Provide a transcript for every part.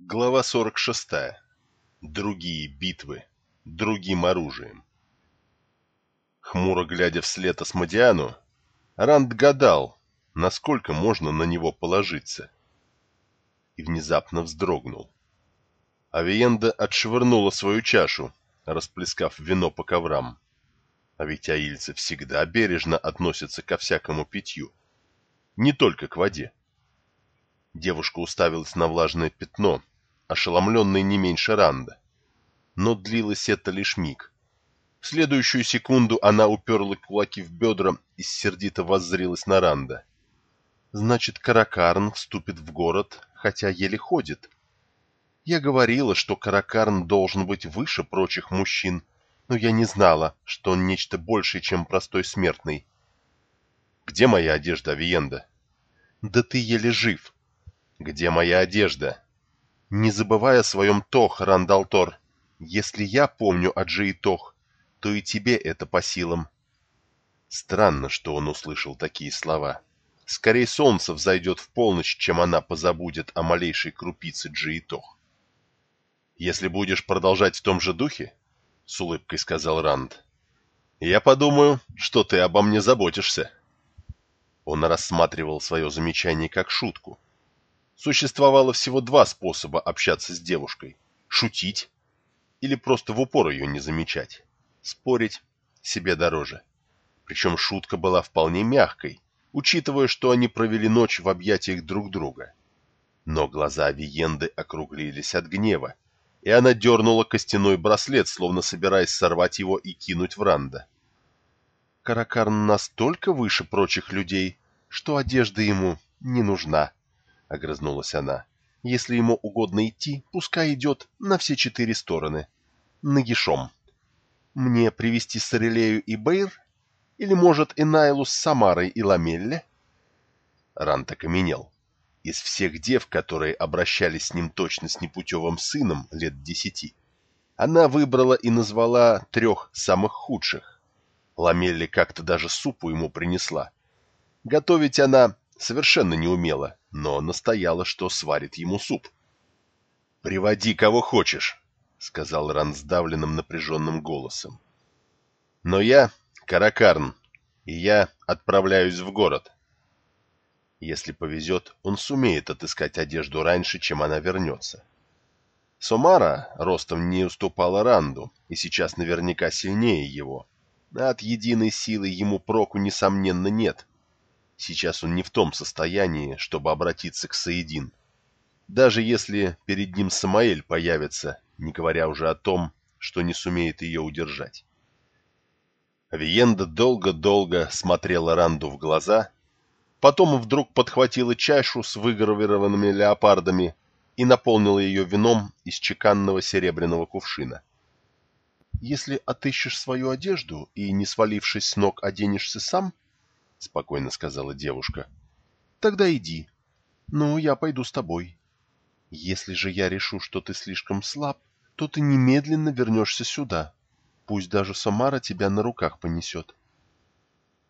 Глава 46. Другие битвы. Другим оружием. Хмуро глядя вслед Асмодиану, Ранд гадал, насколько можно на него положиться. И внезапно вздрогнул. Авиенда отшвырнула свою чашу, расплескав вино по коврам. А ведь аильцы всегда бережно относятся ко всякому питью. Не только к воде. Девушка уставилась на влажное пятно, ошеломленный не меньше Ранда. Но длилось это лишь миг. В следующую секунду она уперла кулаки в бедра и сердито воззрилась на Ранда. «Значит, Каракарн вступит в город, хотя еле ходит. Я говорила, что Каракарн должен быть выше прочих мужчин, но я не знала, что он нечто большее, чем простой смертный». «Где моя одежда, Авиенда?» «Да ты еле жив», где моя одежда? Не забывай о своем Тох, Рандалтор. Если я помню о Джей Тох, то и тебе это по силам. Странно, что он услышал такие слова. Скорее солнце взойдет в полночь, чем она позабудет о малейшей крупице Джей Тох. Если будешь продолжать в том же духе, — с улыбкой сказал Ранд, — я подумаю, что ты обо мне заботишься. Он рассматривал свое замечание как шутку, Существовало всего два способа общаться с девушкой – шутить или просто в упор ее не замечать. Спорить себе дороже. Причем шутка была вполне мягкой, учитывая, что они провели ночь в объятиях друг друга. Но глаза Виенды округлились от гнева, и она дернула костяной браслет, словно собираясь сорвать его и кинуть в Ранда. Каракарн настолько выше прочих людей, что одежда ему не нужна. — огрызнулась она. «Если ему угодно идти, пускай идет на все четыре стороны. Нагишом. Мне привести Сорелею и Бейр? Или, может, Энайлу с Самарой и Ламелле?» Рант окаменел. Из всех дев, которые обращались с ним точно с непутевым сыном лет десяти, она выбрала и назвала трех самых худших. Ламелли как-то даже супу ему принесла. Готовить она совершенно не умела, но настояла, что сварит ему суп. «Приводи кого хочешь», — сказал Ран сдавленным напряженным голосом. «Но я Каракарн, и я отправляюсь в город. Если повезет, он сумеет отыскать одежду раньше, чем она вернется. Сомара ростом не уступала Ранду, и сейчас наверняка сильнее его. от единой силы ему проку, несомненно, нет. Сейчас он не в том состоянии, чтобы обратиться к Саидин. Даже если перед ним Самаэль появится, не говоря уже о том, что не сумеет ее удержать. Виенда долго-долго смотрела Ранду в глаза, потом вдруг подхватила чашу с выгравированными леопардами и наполнила ее вином из чеканного серебряного кувшина. «Если отыщешь свою одежду и, не свалившись с ног, оденешься сам, — спокойно сказала девушка. — Тогда иди. Ну, я пойду с тобой. Если же я решу, что ты слишком слаб, то ты немедленно вернешься сюда. Пусть даже Самара тебя на руках понесет.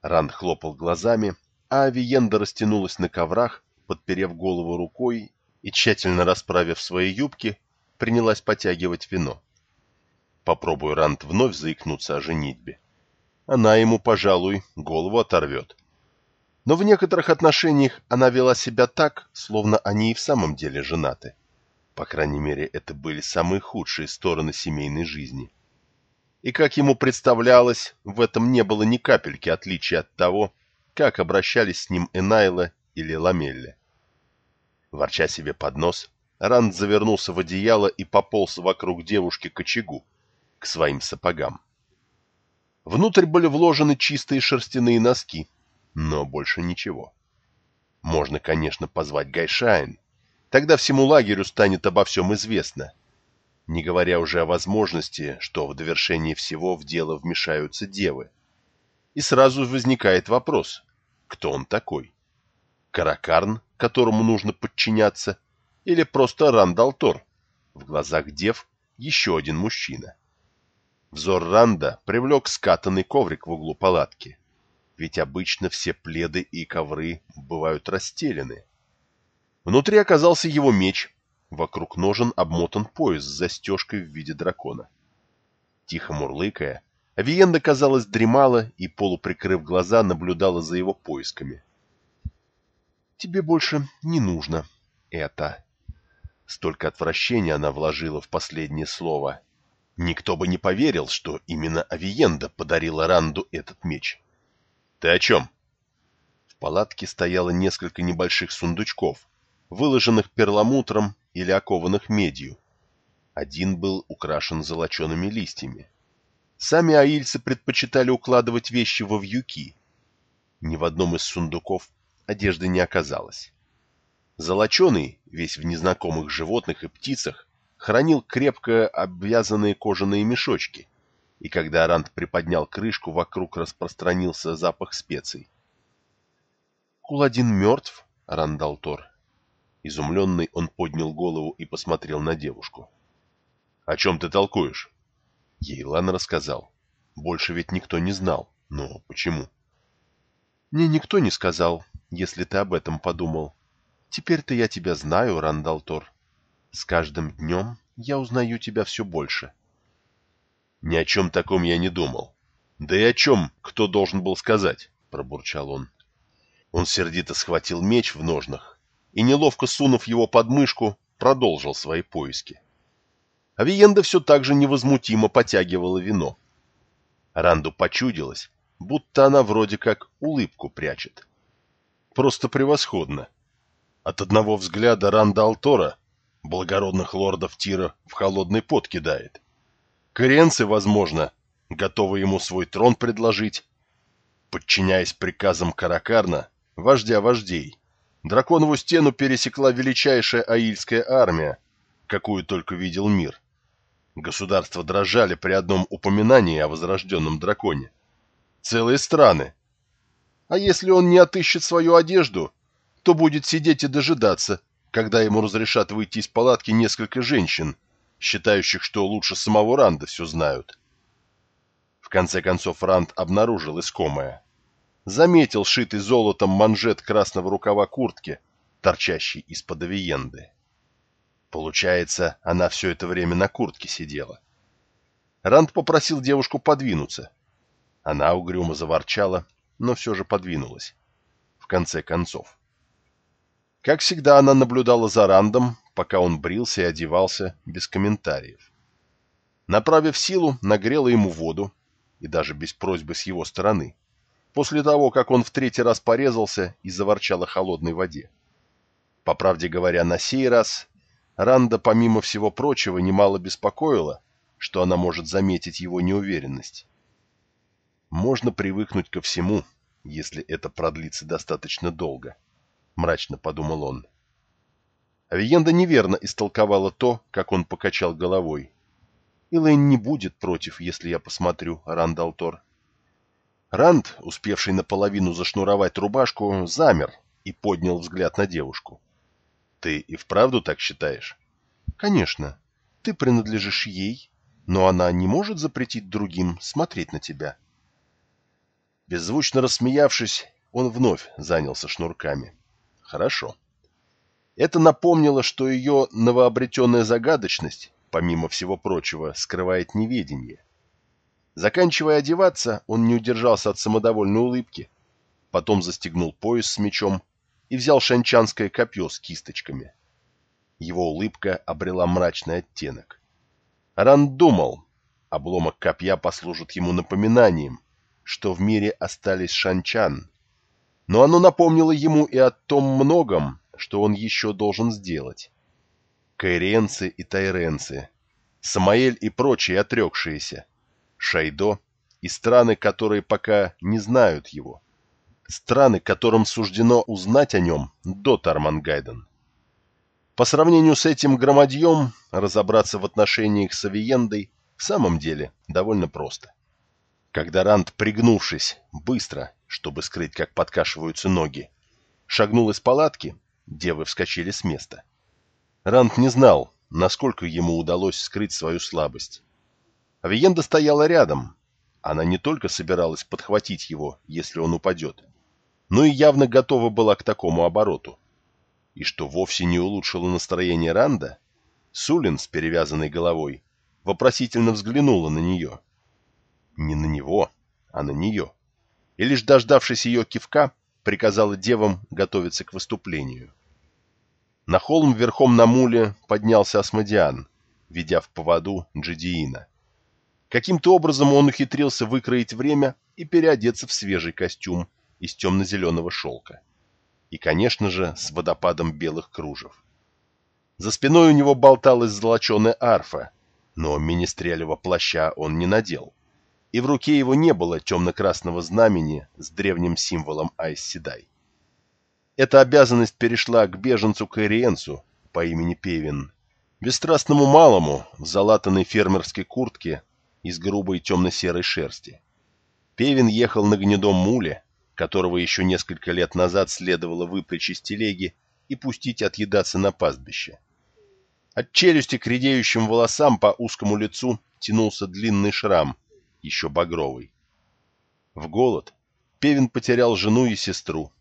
Ранд хлопал глазами, а Авиенда растянулась на коврах, подперев голову рукой и, тщательно расправив свои юбки, принялась потягивать вино. Попробуй Ранд вновь заикнуться о женитьбе. Она ему, пожалуй, голову оторвет. — но в некоторых отношениях она вела себя так, словно они и в самом деле женаты. По крайней мере, это были самые худшие стороны семейной жизни. И, как ему представлялось, в этом не было ни капельки отличия от того, как обращались с ним Энайла или Ламелле. Ворча себе под нос, Ранд завернулся в одеяло и пополз вокруг девушки к очагу, к своим сапогам. Внутрь были вложены чистые шерстяные носки, но больше ничего. Можно, конечно, позвать Гайшайн. Тогда всему лагерю станет обо всем известно. Не говоря уже о возможности, что в довершении всего в дело вмешаются девы. И сразу возникает вопрос, кто он такой? Кар'а'карн, которому нужно подчиняться, или просто Ранд ал'Тор? В глазах дев еще один мужчина. Взор Ранда привлек скатанный коврик в углу палатки ведь обычно все пледы и ковры бывают расстелены. Внутри оказался его меч, вокруг ножен обмотан пояс с застежкой в виде дракона. Тихо мурлыкая, Авиенда, казалось, дремала и, полуприкрыв глаза, наблюдала за его поисками. «Тебе больше не нужно это». Столько отвращения она вложила в последнее слово. Никто бы не поверил, что именно Авиенда подарила Ранду этот меч. «Ты о чем?» В палатке стояло несколько небольших сундучков, выложенных перламутром или окованных медью. Один был украшен золочеными листьями. Сами аильцы предпочитали укладывать вещи во вьюки. Ни в одном из сундуков одежды не оказалось. Золоченый, весь в незнакомых животных и птицах, хранил крепко обвязанные кожаные мешочки, и когда Ранд приподнял крышку, вокруг распространился запах специй. «Куладин мертв, Рандалтор?» Изумленный, он поднял голову и посмотрел на девушку. «О чем ты толкуешь?» Ейлан рассказал. Больше ведь никто не знал. Но почему? «Мне никто не сказал, если ты об этом подумал. Теперь-то я тебя знаю, Рандалтор. С каждым днем я узнаю тебя все больше». «Ни о чем таком я не думал. Да и о чем кто должен был сказать?» — пробурчал он. Он сердито схватил меч в ножнах и, неловко сунув его под мышку, продолжил свои поиски. Авиенда все так же невозмутимо потягивала вино. Ранду почудилось, будто она вроде как улыбку прячет. Просто превосходно. От одного взгляда Ранда Алтора благородных лордов Тира в холодный пот кидает. Коренцы, возможно, готовы ему свой трон предложить, подчиняясь приказам Каракарна, вождя вождей. Драконову стену пересекла величайшая аильская армия, какую только видел мир. Государства дрожали при одном упоминании о возрожденном драконе. Целые страны. А если он не отыщет свою одежду, то будет сидеть и дожидаться, когда ему разрешат выйти из палатки несколько женщин, считающих, что лучше самого Ранда все знают. В конце концов Ранд обнаружил искомое заметил шитый золотом манжет красного рукава куртки, торчащий из-под авиенды. Получается, она все это время на куртке сидела. Ранд попросил девушку подвинуться. Она угрюмо заворчала, но все же подвинулась. В конце концов. Как всегда, она наблюдала за Рандом, пока он брился и одевался, без комментариев. Направив силу, нагрела ему воду, и даже без просьбы с его стороны после того, как он в третий раз порезался и заворчал о холодной воде. По правде говоря, на сей раз Ранда, помимо всего прочего, немало беспокоила, что она может заметить его неуверенность. «Можно привыкнуть ко всему, если это продлится достаточно долго», — мрачно подумал он. Авиенда неверно истолковала то, как он покачал головой. «Илэйн не будет против, если я посмотрю, Рандалтор. Ранд, успевший наполовину зашнуровать рубашку, замер и поднял взгляд на девушку. «Ты и вправду так считаешь?» «Конечно. Ты принадлежишь ей, но она не может запретить другим смотреть на тебя». Беззвучно рассмеявшись, он вновь занялся шнурками. «Хорошо». Это напомнило, что ее новообретенная загадочность, помимо всего прочего, скрывает неведение. Заканчивая одеваться, он не удержался от самодовольной улыбки, потом застегнул пояс с мечом и взял шанчанское копье с кисточками. Его улыбка обрела мрачный оттенок. Ран думал, обломок копья послужит ему напоминанием, что в мире остались шанчан. Но оно напомнило ему и о том многом, что он еще должен сделать. Кайренцы и тайренцы, Самаэль и прочие отрекшиеся, Шайдо и страны, которые пока не знают его. Страны, которым суждено узнать о нем до Тармангайден. По сравнению с этим громадьем, разобраться в отношениях с Авиендой в самом деле довольно просто. Когда Ранд, пригнувшись, быстро, чтобы скрыть, как подкашиваются ноги, шагнул из палатки, девы вскочили с места. Ранд не знал, насколько ему удалось скрыть свою слабость. Авиенда стояла рядом. Она не только собиралась подхватить его, если он упадет, но и явно готова была к такому обороту. и что вовсе не улучшило настроение Ранда, Сулин с перевязанной головой вопросительно взглянула на нее. Не на него, а на нее. И лишь дождавшись ее кивка, приказала девам готовиться к выступлению. На холм верхом на муле поднялся Асмодиан, ведя в поводу Джидиина. Каким-то образом он ухитрился выкроить время и переодеться в свежий костюм из темно-зеленого шелка. И, конечно же, с водопадом белых кружев. За спиной у него болталась золоченая арфа, но министрелева плаща он не надел. И в руке его не было темно-красного знамени с древним символом Айсседай. Эта обязанность перешла к беженцу Каириенцу по имени Певин, бесстрастному малому в залатанной фермерской куртке из грубой темно-серой шерсти. Певин ехал на гнедом муле, которого еще несколько лет назад следовало выпрячь из телеги и пустить отъедаться на пастбище. От челюсти к редеющим волосам по узкому лицу тянулся длинный шрам, еще багровый. В голод Певин потерял жену и сестру,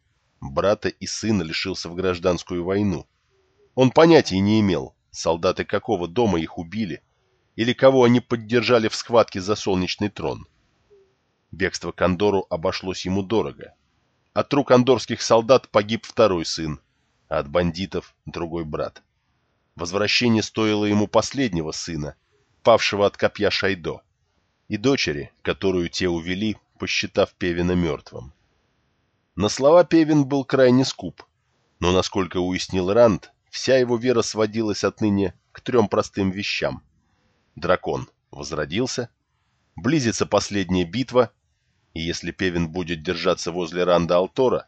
брата и сына лишился в гражданскую войну. Он понятия не имел, солдаты какого дома их убили, или кого они поддержали в схватке за солнечный трон. Бегство Кондору обошлось ему дорого. От рук кондорских солдат погиб второй сын, а от бандитов — другой брат. Возвращение стоило ему последнего сына, павшего от копья Шайдо, и дочери, которую те увели, посчитав Певина мертвым. На слова Певин был крайне скуп, но, насколько уяснил Ранд, вся его вера сводилась отныне к трем простым вещам. Дракон возродился, близится последняя битва, и если Певин будет держаться возле Ранда Алтора,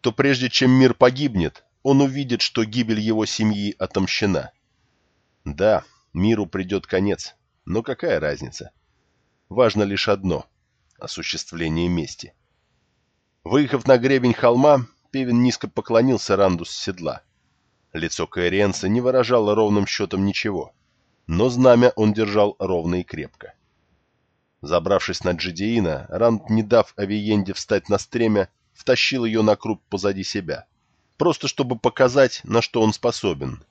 то прежде чем мир погибнет, он увидит, что гибель его семьи отомщена. Да, миру придет конец, но какая разница? Важно лишь одно — осуществление мести. Выехав на гребень холма, Певин низко поклонился Ранду с седла. Лицо Каэриенса не выражало ровным счетом ничего, но знамя он держал ровно и крепко. Забравшись на Джидеина, Ранд, не дав Авиенде встать на стремя, втащил ее на круг позади себя — просто чтобы показать, на что он способен.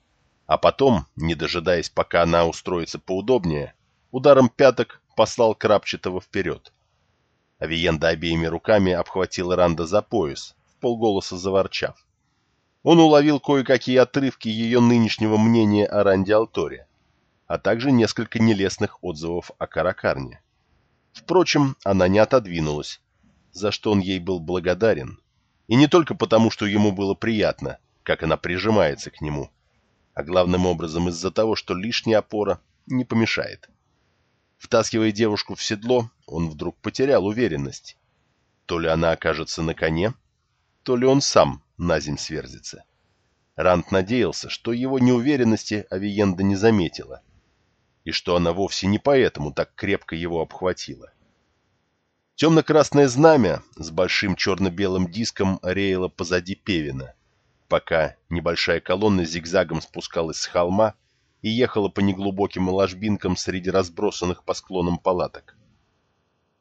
А потом, не дожидаясь, пока она устроится поудобнее, ударом пяток послал Крапчатого вперед. Авиенда обеими руками обхватил Ранда за пояс, в полголоса заворчав. Он уловил кое-какие отрывки ее нынешнего мнения о Ранде Алторе, а также несколько нелестных отзывов о Каракарне. Впрочем, она не отодвинулась, за что он ей был благодарен. И не только потому, что ему было приятно, как она прижимается к нему, а главным образом из-за того, что лишняя опора не помешает. Втаскивая девушку в седло, он вдруг потерял уверенность. То ли она окажется на коне, то ли он сам на земь сверзится. Рант надеялся, что его неуверенности Авиенда не заметила, и что она вовсе не поэтому так крепко его обхватила. Темно-красное знамя с большим черно-белым диском реяло позади Певина, пока небольшая колонна зигзагом спускалась с холма и ехала по неглубоким ложбинкам среди разбросанных по склонам палаток.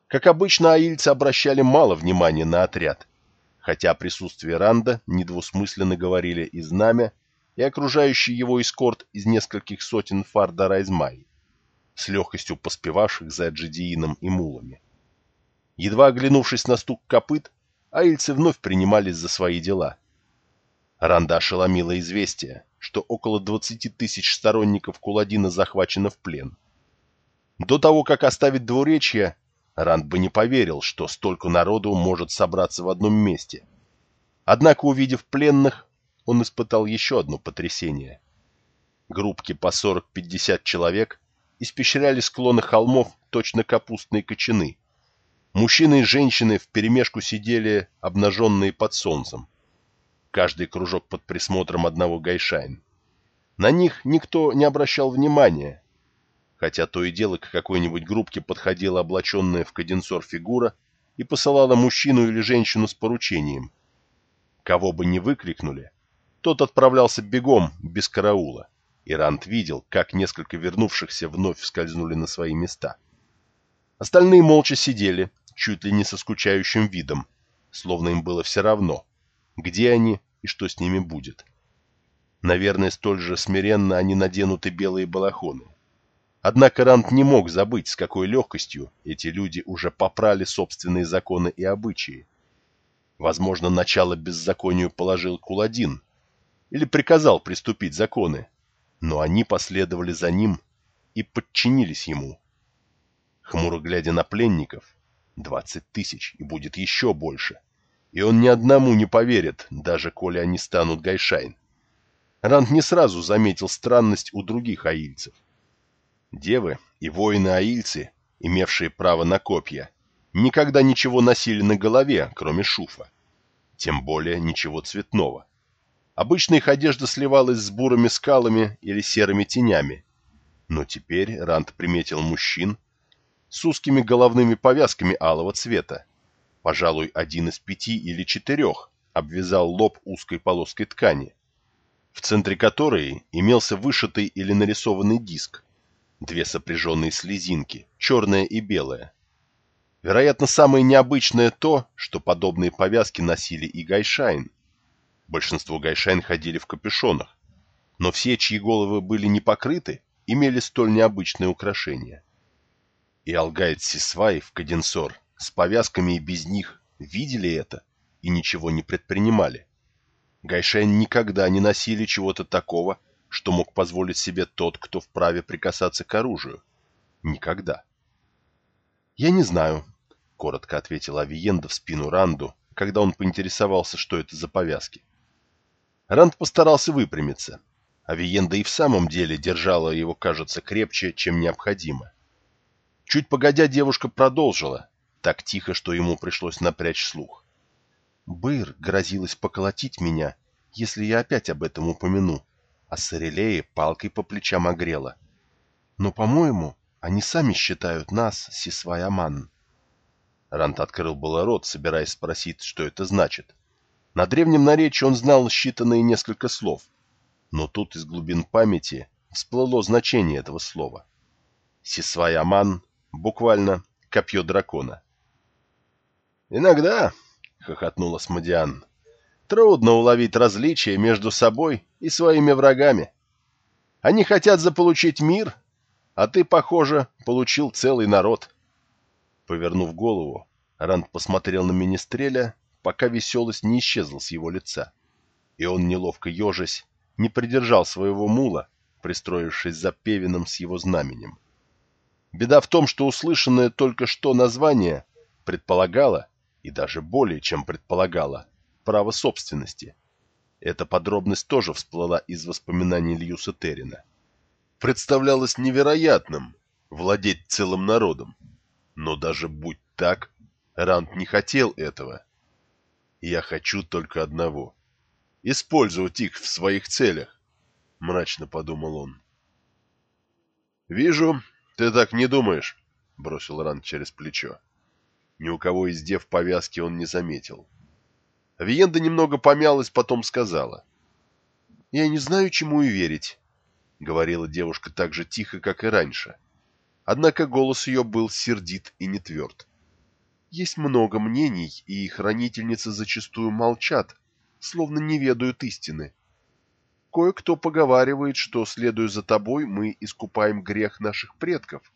Как обычно, аильцы обращали мало внимания на отряд, хотя о присутствии Ранда недвусмысленно говорили и знамя, и окружающий его эскорт из нескольких сотен фарда Райзмай, с легкостью поспевавших за Джидиином и мулами. Едва оглянувшись на стук копыт, аильцы вновь принимались за свои дела. Ранда ошеломила известие, что около 20 тысяч сторонников Куладина захвачено в плен. До того, как оставить двуречье, Ранд бы не поверил, что столько народу может собраться в одном месте. Однако, увидев пленных, он испытал еще одно потрясение. Группки по 40-50 человек испещряли склоны холмов точно капустные кочаны, Мужчины и женщины вперемешку сидели, обнаженные под солнцем. Каждый кружок под присмотром одного гайшайн. На них никто не обращал внимания, хотя то и дело к какой-нибудь группке подходила облаченная в каденсор фигура и посылала мужчину или женщину с поручением. Кого бы ни выкрикнули, тот отправлялся бегом, без караула, и Рант видел, как несколько вернувшихся вновь скользнули на свои места. Остальные молча сидели, чуть ли не со скучающим видом, словно им было все равно, где они и что с ними будет. Наверное, столь же смиренно они наденут и белые балахоны. Однако Рант не мог забыть, с какой легкостью эти люди уже попрали собственные законы и обычаи. Возможно, начало беззаконию положил Куладин или приказал приступить законы, но они последовали за ним и подчинились ему. Хмуро глядя на пленников, двадцать тысяч и будет еще больше, и он ни одному не поверит, даже коли они станут Гайшайн. Ранд не сразу заметил странность у других аильцев. Девы и воины-аильцы, имевшие право на копья, никогда ничего носили на голове, кроме шуфа. Тем более ничего цветного. Обычно их одежда сливалась с бурыми скалами или серыми тенями. Но теперь Ранд приметил мужчин с узкими головными повязками алого цвета. Пожалуй, один из пяти или четырех обвязал лоб узкой полоской ткани, в центре которой имелся вышитый или нарисованный диск, две сопряженные слезинки, черная и белая. Вероятно, самое необычное то, что подобные повязки носили и гайшайн. Большинство гайшайн ходили в капюшонах, но все, чьи головы были не покрыты, имели столь необычное украшение. И алгай'д'сисвай в кадин'сор с повязками и без них видели это и ничего не предпринимали. Гайшайн никогда не носили чего-то такого, что мог позволить себе тот, кто вправе прикасаться к оружию. Никогда. «Я не знаю», — коротко ответил Авиенда в спину Ранду, когда он поинтересовался, что это за повязки. Ранд постарался выпрямиться. Авиенда и в самом деле держала его, кажется, крепче, чем необходимо. Чуть погодя, девушка продолжила, так тихо, что ему пришлось напрячь слух. Быр грозилась поколотить меня, если я опять об этом упомяну, а Сорелея палкой по плечам огрела. Но, по-моему, они сами считают нас Сисвай Аман. Рант открыл было рот, собираясь спросить, что это значит. На древнем наречии он знал считанные несколько слов, но тут из глубин памяти всплыло значение этого слова. Сисвай буквально копье дракона. «Иногда, — хохотнул Асмодиан. «Трудно уловить различия между собой и своими врагами. Они хотят заполучить мир, а ты, похоже, получил целый народ». Повернув голову, Ранд посмотрел на Министреля, пока веселость не исчезла с его лица. И он, неловко ежась, не придержал своего мула, пристроившись за Певином с его знаменем. Беда в том, что услышанное только что название предполагало, и даже более, чем предполагала, право собственности. Эта подробность тоже всплыла из воспоминаний Льюса Террина. Представлялось невероятным владеть целым народом, но даже будь так, Ранд не хотел этого. Я хочу только одного — использовать их в своих целях, — мрачно подумал он. «Вижу, ты так не думаешь», — бросил Ранд через плечо. Ни у кого из дев повязки он не заметил. Виенда немного помялась, потом сказала. «Я не знаю, чему и верить», — говорила девушка так же тихо, как и раньше. Однако голос ее был сердит и не тверд. «Есть много мнений, и хранительницы зачастую молчат, словно не ведают истины. Кое-кто поговаривает, что, следуя за тобой, мы искупаем грех наших предков.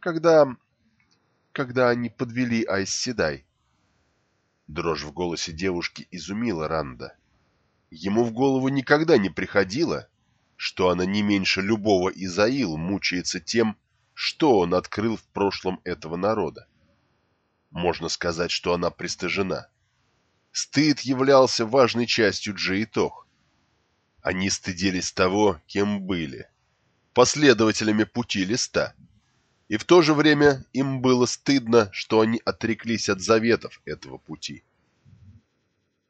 Когда когда они подвели Айсседай. Дрожь в голосе девушки изумила Ранда. Ему в голову никогда не приходило, что она не меньше любого Изаил мучается тем, что он открыл в прошлом этого народа. Можно сказать, что она пристыжена. Стыд являлся важной частью Джиитох. Они стыдились того, кем были, последователями пути листа — и в то же время им было стыдно, что они отреклись от заветов этого пути.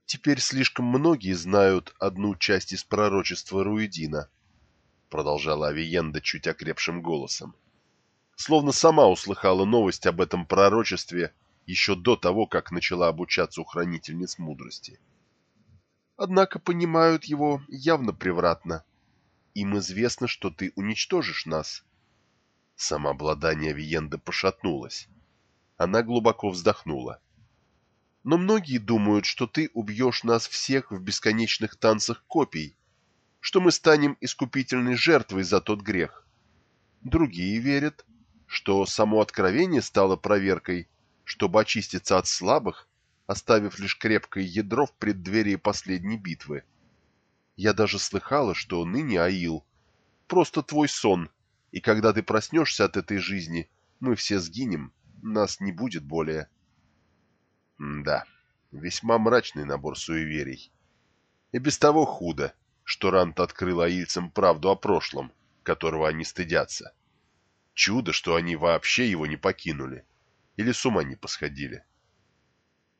«Теперь слишком многие знают одну часть из пророчества Руидина», продолжала Авиенда чуть окрепшим голосом. Словно сама услыхала новость об этом пророчестве еще до того, как начала обучаться у хранительниц мудрости. Однако понимают его явно превратно. Им известно, что ты уничтожишь нас, Самообладание Виенды пошатнулось. Она глубоко вздохнула. Но многие думают, что ты убьешь нас всех в бесконечных танцах копий, что мы станем искупительной жертвой за тот грех. Другие верят, что само откровение стало проверкой, чтобы очиститься от слабых, оставив лишь крепкое ядро в преддверии последней битвы. Я даже слыхала, что ныне Аил — просто твой сон, и когда ты проснешься от этой жизни, мы все сгинем, нас не будет более. М да, весьма мрачный набор суеверий. И без того худо, что Рант открыл аильцам правду о прошлом, которого они стыдятся. Чудо, что они вообще его не покинули или с ума не посходили.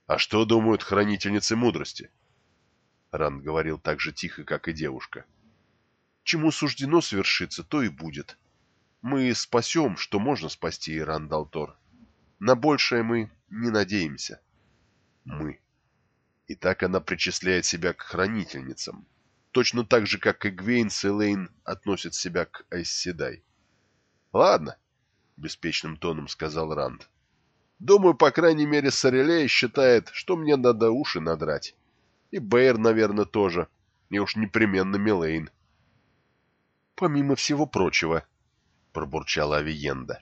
А что думают хранительницы мудрости? Ранд говорил так же тихо, как и девушка. Чему суждено свершиться, то и будет. Мы спасем, что можно спасти, Ирандалтор. На большее мы не надеемся. Мы. И так она причисляет себя к хранительницам. Точно так же, как и Гвейн Селейн относит себя к Айсседай. «Ладно», — беспечным тоном сказал Ранд. «Думаю, по крайней мере, Сорелей считает, что мне надо уши надрать. И Бэйр, наверное, тоже. И уж непременно Милейн». «Помимо всего прочего», — пробурчала Авиенда.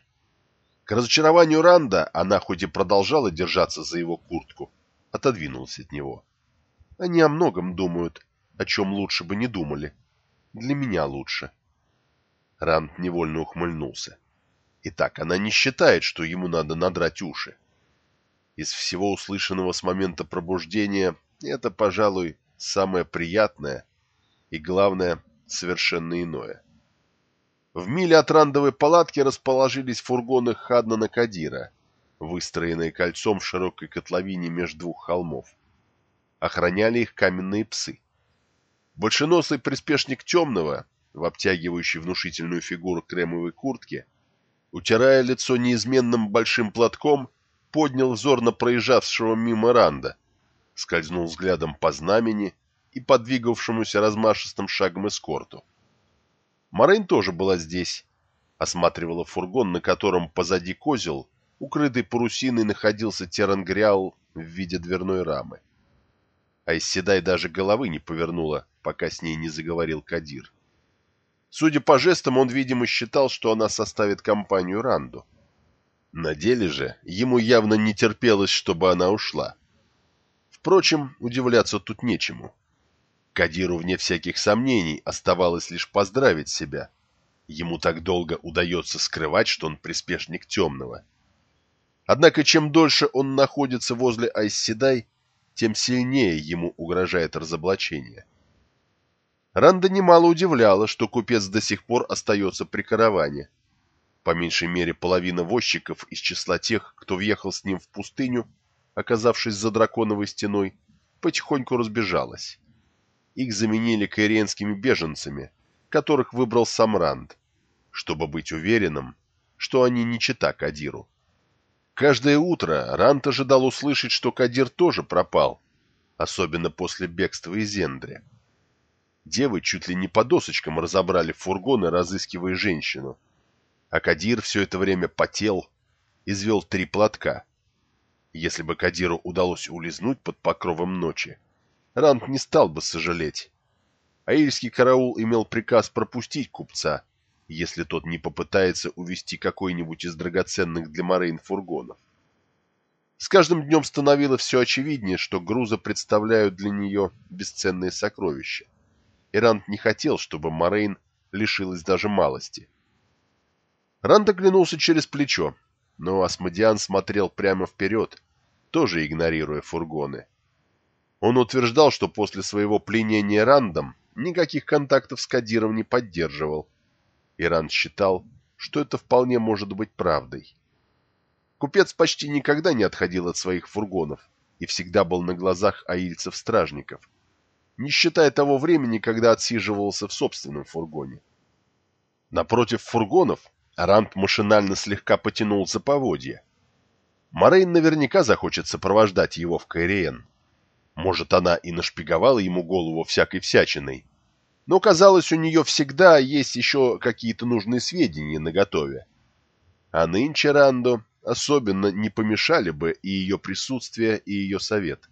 К разочарованию Ранда она хоть и продолжала держаться за его куртку, отодвинулась от него. Они о многом думают, о чем лучше бы не думали. Для меня лучше. Ранд невольно ухмыльнулся. Итак, она не считает, что ему надо надрать уши. Из всего услышанного с момента пробуждения это, пожалуй, самое приятное и, главное, совершенно иное. В миле от рандовой палатки расположились фургоны Хаднана Кадира, выстроенные кольцом в широкой котловине между двух холмов. Охраняли их каменные псы. Большеносый приспешник темного, в обтягивающей внушительную фигуру кремовой куртке, утирая лицо неизменным большим платком, поднял взор на проезжавшего мимо Ранда, скользнул взглядом по знамени и подвигавшемуся размашистым шагом эскорту. Марин тоже была здесь, осматривала фургон, на котором позади козел, укрытый парусиной, находился терангриал в виде дверной рамы. Айседай даже головы не повернула, пока с ней не заговорил Кадир. Судя по жестам, он, видимо, считал, что она составит компанию Ранду. На деле же ему явно не терпелось, чтобы она ушла. Впрочем, удивляться тут нечему. Кадиру, вне всяких сомнений, оставалось лишь поздравить себя. Ему так долго удается скрывать, что он приспешник темного. Однако, чем дольше он находится возле Айсседай, тем сильнее ему угрожает разоблачение. Ранда немало удивляла, что купец до сих пор остается при караване. По меньшей мере половина возчиков из числа тех, кто въехал с ним в пустыню, оказавшись за драконовой стеной, потихоньку разбежалась. Их заменили каиренскими беженцами, которых выбрал сам Ранд, чтобы быть уверенным, что они не чита Кадиру. Каждое утро Рант ожидал услышать, что Кадир тоже пропал, особенно после бегства из Зендри. Девы чуть ли не по досочкам разобрали фургоны, разыскивая женщину. А Кадир все это время потел, извел три платка. Если бы Кадиру удалось улизнуть под покровом ночи, Рант не стал бы сожалеть. Аильский караул имел приказ пропустить купца, если тот не попытается увести какой-нибудь из драгоценных для Морейн фургонов. С каждым днем становилось все очевиднее, что грузы представляют для нее бесценные сокровища. Ирант не хотел, чтобы Морейн лишилась даже малости. Ранд оглянулся через плечо, но Асмодиан смотрел прямо вперед, тоже игнорируя фургоны. Он утверждал, что после своего пленения Рандом никаких контактов с Кадиром не поддерживал, Иран считал, что это вполне может быть правдой. Купец почти никогда не отходил от своих фургонов и всегда был на глазах аильцев-стражников, не считая того времени, когда отсиживался в собственном фургоне. Напротив фургонов Арант машинально слегка потянул за поводья. Морейн наверняка захочет сопровождать его в Кайриен. Может, она и нашпиговала ему голову всякой всячиной, но, казалось, у нее всегда есть еще какие-то нужные сведения наготове. А нынче Рандо особенно не помешали бы и ее присутствие, и ее совет.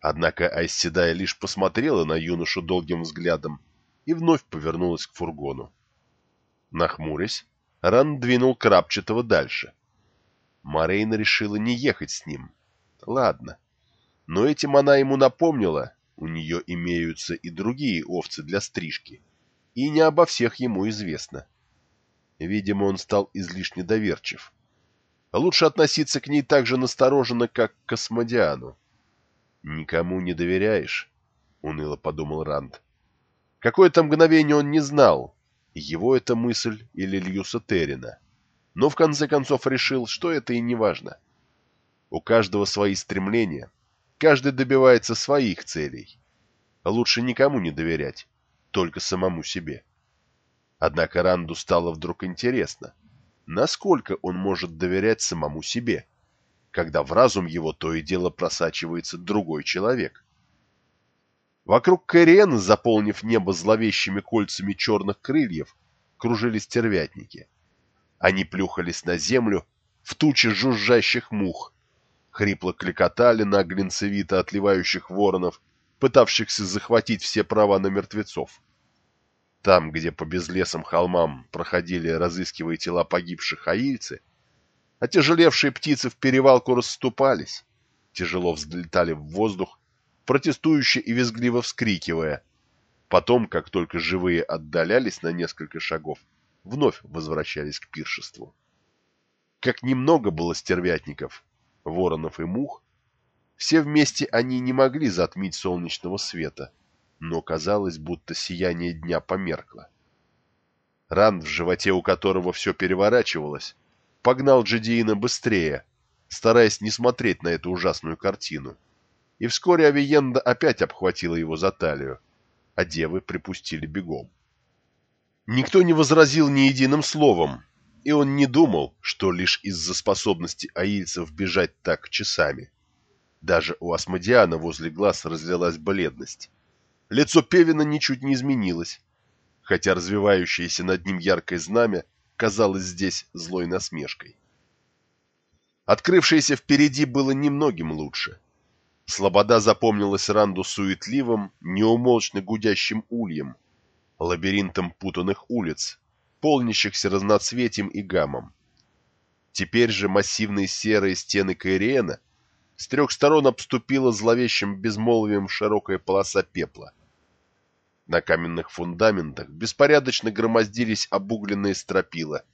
Однако Айседая лишь посмотрела на юношу долгим взглядом, и вновь повернулась к фургону. Нахмурясь, Ран двинул Крапчатого дальше. Морейна решила не ехать с ним. Ладно. Но этим она ему напомнила, у нее имеются и другие овцы для стрижки, и не обо всех ему известно. Видимо, он стал излишне доверчив. Лучше относиться к ней так же настороженно, как к космодиану. «Никому не доверяешь», — уныло подумал Ранд. Какое-то мгновение он не знал, его это мысль или Льюса Террина, но в конце концов решил, что это и не важно. У каждого свои стремления, каждый добивается своих целей. Лучше никому не доверять, только самому себе. Однако Ранду стало вдруг интересно, насколько он может доверять самому себе, когда в разум его то и дело просачивается другой человек. Вокруг Кэриэна, заполнив небо зловещими кольцами черных крыльев, кружились тервятники. Они плюхались на землю в тучи жужжащих мух, хрипло кликотали на глинцевито отливающих воронов, пытавшихся захватить все права на мертвецов. Там, где по безлесым холмам проходили, разыскивая тела погибших аильцы, отяжелевшие птицы в перевалку расступались, тяжело взлетали в воздух протестующе и визгливо вскрикивая. Потом, как только живые отдалялись на несколько шагов, вновь возвращались к пиршеству. Как немного было стервятников, воронов и мух, все вместе они не могли затмить солнечного света, но казалось, будто сияние дня померкло. Ран, в животе у которого все переворачивалось, погнал Джедиина быстрее, стараясь не смотреть на эту ужасную картину и вскоре Авиенда опять обхватила его за талию, а девы припустили бегом. Никто не возразил ни единым словом, и он не думал, что лишь из-за способности аильцев бежать так часами. Даже у Асмодиана возле глаз разлилась бледность. Лицо Певина ничуть не изменилось, хотя развивающееся над ним яркое знамя казалось здесь злой насмешкой. Открывшееся впереди было немногим лучше. Слобода запомнилась Ранду суетливым, неумолчно гудящим ульем, лабиринтом путанных улиц, полнящихся разноцветием и гамом. Теперь же массивные серые стены Каириена с трех сторон обступила зловещим безмолвием широкая полоса пепла. На каменных фундаментах беспорядочно громоздились обугленные стропила.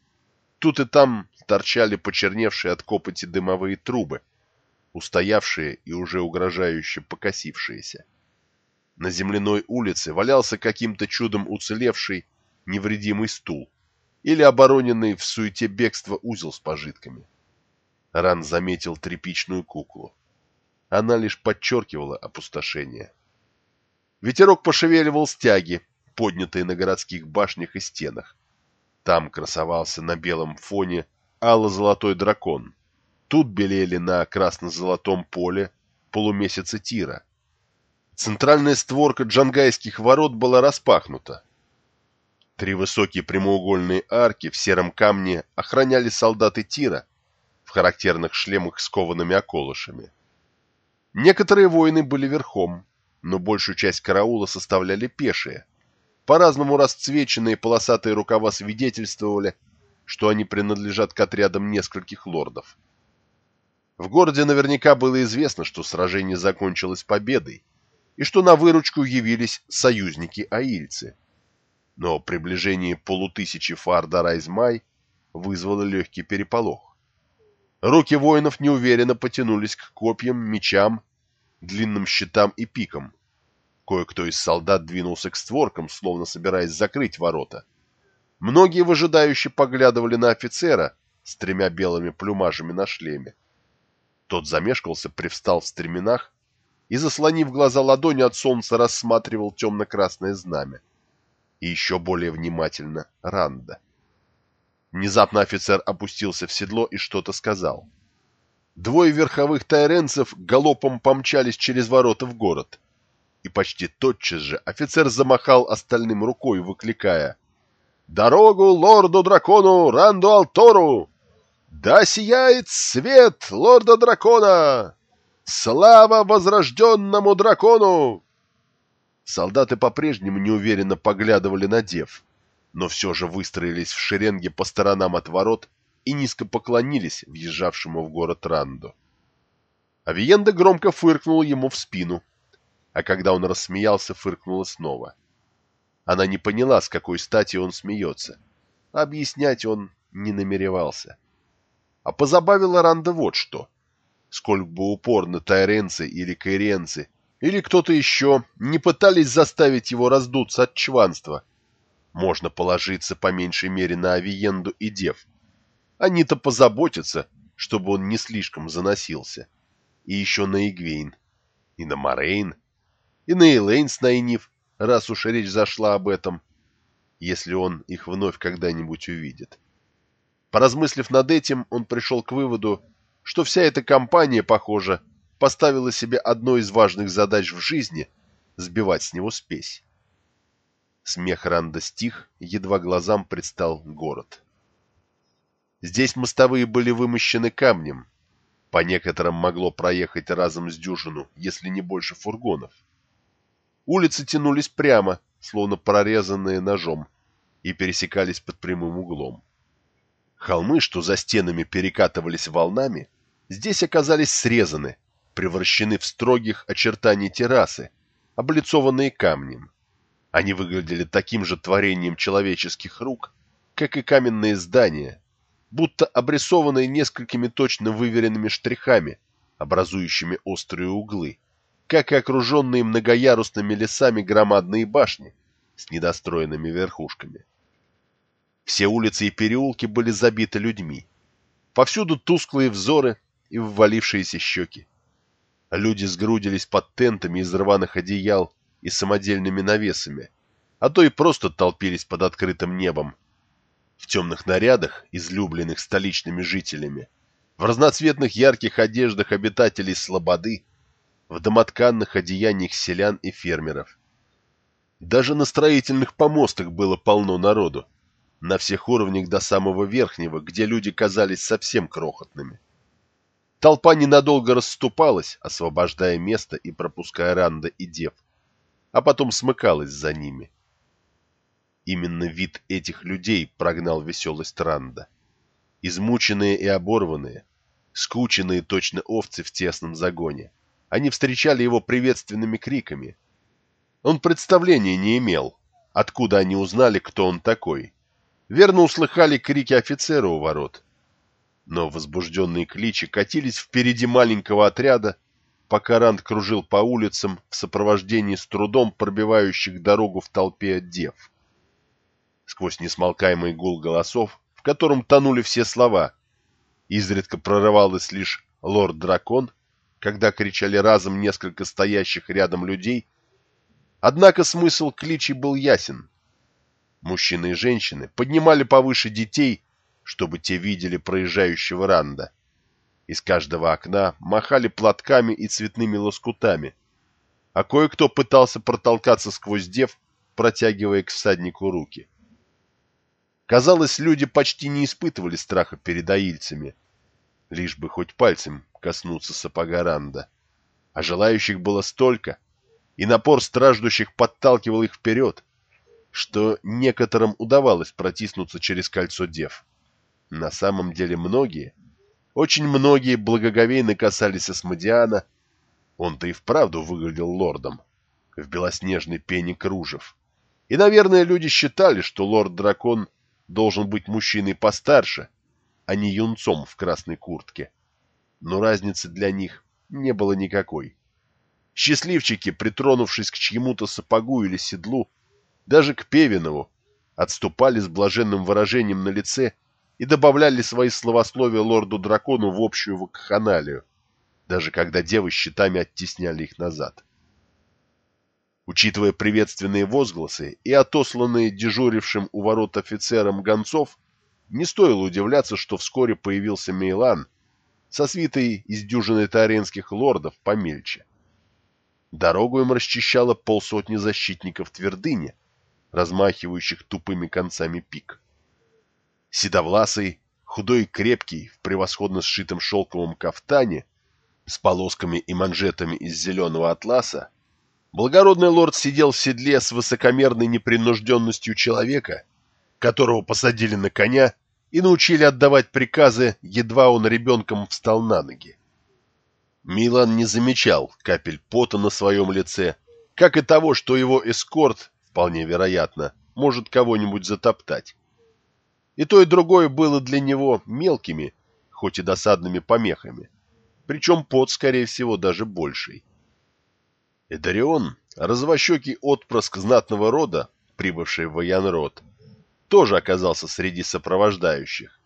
Тут и там торчали почерневшие от копоти дымовые трубы, устоявшие и уже угрожающе покосившиеся. На земляной улице валялся каким-то чудом уцелевший невредимый стул или обороненный в суете бегства узел с пожитками. Ран заметил тряпичную куклу. Она лишь подчеркивала опустошение. Ветерок пошевеливал стяги, поднятые на городских башнях и стенах. Там красовался на белом фоне ало-золотой дракон, Тут белели на красно-золотом поле полумесяца тира. Центральная створка джангайских ворот была распахнута. Три высокие прямоугольные арки в сером камне охраняли солдаты тира в характерных шлемах с коваными околышами. Некоторые воины были верхом, но большую часть караула составляли пешие. По-разному расцвеченные полосатые рукава свидетельствовали, что они принадлежат к отрядам нескольких лордов. В городе наверняка было известно, что сражение закончилось победой, и что на выручку явились союзники-аильцы. Но приближение полутысячи фардара из Май вызвало легкий переполох. Руки воинов неуверенно потянулись к копьям, мечам, длинным щитам и пикам. Кое-кто из солдат двинулся к створкам, словно собираясь закрыть ворота. Многие выжидающе поглядывали на офицера с тремя белыми плюмажами на шлеме. Тот замешкался, привстал в стременах и, заслонив глаза ладонью от солнца, рассматривал темно-красное знамя. И еще более внимательно Ранда. Внезапно офицер опустился в седло и что-то сказал. Двое верховых тайренцев галопом помчались через ворота в город. И почти тотчас же офицер замахал остальным рукой, выкликая «Дорогу лорду-дракону Ранду Алтору!» Да сияет свет лорда-дракона! Слава возрожденному дракону! Солдаты по-прежнему неуверенно поглядывали на дев, но все же выстроились в шеренге по сторонам от ворот и низко поклонились въезжавшему в город Ранду. Авиенда громко фыркнула ему в спину, а когда он рассмеялся, фыркнула снова. Она не поняла, с какой стати он смеется. Объяснять он не намеревался. А позабавило Ранда вот что. Сколько бы упорно тайренцы или кайренцы, или кто-то еще не пытались заставить его раздуться от чванства, можно положиться по меньшей мере на Авиенду и Дев. Они-то позаботятся, чтобы он не слишком заносился. И еще на Игвейн, и на Морейн, и на Элейн с Найниф, раз уж речь зашла об этом, если он их вновь когда-нибудь увидит. Поразмыслив над этим, он пришел к выводу, что вся эта компания, похоже, поставила себе одной из важных задач в жизни — сбивать с него спесь. Смех Ранда стих, едва глазам предстал город. Здесь мостовые были вымощены камнем. По некоторым могло проехать разом с дюжину, если не больше фургонов. Улицы тянулись прямо, словно прорезанные ножом, и пересекались под прямым углом. Холмы, что за стенами перекатывались волнами, здесь оказались срезаны, превращены в строгих очертаний террасы, облицованные камнем. Они выглядели таким же творением человеческих рук, как и каменные здания, будто обрисованные несколькими точно выверенными штрихами, образующими острые углы, как и окруженные многоярусными лесами громадные башни с недостроенными верхушками. Все улицы и переулки были забиты людьми. Повсюду тусклые взоры и ввалившиеся щеки. Люди сгрудились под тентами из рваных одеял и самодельными навесами, а то и просто толпились под открытым небом. В темных нарядах, излюбленных столичными жителями, в разноцветных ярких одеждах обитателей Слободы, в домотканных одеяниях селян и фермеров. Даже на строительных помостах было полно народу на всех уровнях до самого верхнего, где люди казались совсем крохотными. Толпа ненадолго расступалась, освобождая место и пропуская Ранда и Дев, а потом смыкалась за ними. Именно вид этих людей прогнал веселость Ранда. Измученные и оборванные, скученные точно овцы в тесном загоне, они встречали его приветственными криками. Он представления не имел, откуда они узнали, кто он такой, верно услыхали крики офицера у ворот. Но возбужденные кличи катились впереди маленького отряда, пока Ранд кружил по улицам в сопровождении с трудом пробивающих дорогу в толпе дев. Сквозь несмолкаемый гул голосов, в котором тонули все слова, изредка прорывалось лишь «Лорд-дракон», когда кричали разом несколько стоящих рядом людей, однако смысл кличей был ясен — Мужчины и женщины поднимали повыше детей, чтобы те видели проезжающего Ранда. Из каждого окна махали платками и цветными лоскутами, а кое-кто пытался протолкаться сквозь дев, протягивая к всаднику руки. Казалось, люди почти не испытывали страха перед аильцами, лишь бы хоть пальцем коснуться сапога Ранда. А желающих было столько, и напор страждущих подталкивал их вперед, что некоторым удавалось протиснуться через кольцо дев. На самом деле многие, очень многие благоговейно касались Асмодиана, он-то и вправду выглядел лордом, в белоснежной пене кружев. И, наверное, люди считали, что лорд-дракон должен быть мужчиной постарше, а не юнцом в красной куртке. Но разницы для них не было никакой. Счастливчики, притронувшись к чьему-то сапогу или седлу, даже к Певинову, отступали с блаженным выражением на лице и добавляли свои словословия лорду-дракону в общую вакханалию, даже когда девы щитами оттесняли их назад. Учитывая приветственные возгласы и отосланные дежурившим у ворот офицерам гонцов, не стоило удивляться, что вскоре появился Мейлан со свитой из дюжины таренских лордов помельче. Дорогу им расчищало полсотни защитников твердыни, размахивающих тупыми концами пик. Седовласый, худой и крепкий, в превосходно сшитом шелковом кафтане, с полосками и манжетами из зеленого атласа, Благородный лорд сидел в седле с высокомерной непринужденностью человека, которого посадили на коня и научили отдавать приказы, едва он ребенком встал на ноги. Милан не замечал капель пота на своем лице, как и того, что его эскорт, вполне вероятно, может кого-нибудь затоптать. И то, и другое было для него мелкими, хоть и досадными помехами, причем пот, скорее всего, даже больший. Эдарион, развощекий отпрыск знатного рода, прибывший в военрод, тоже оказался среди сопровождающих.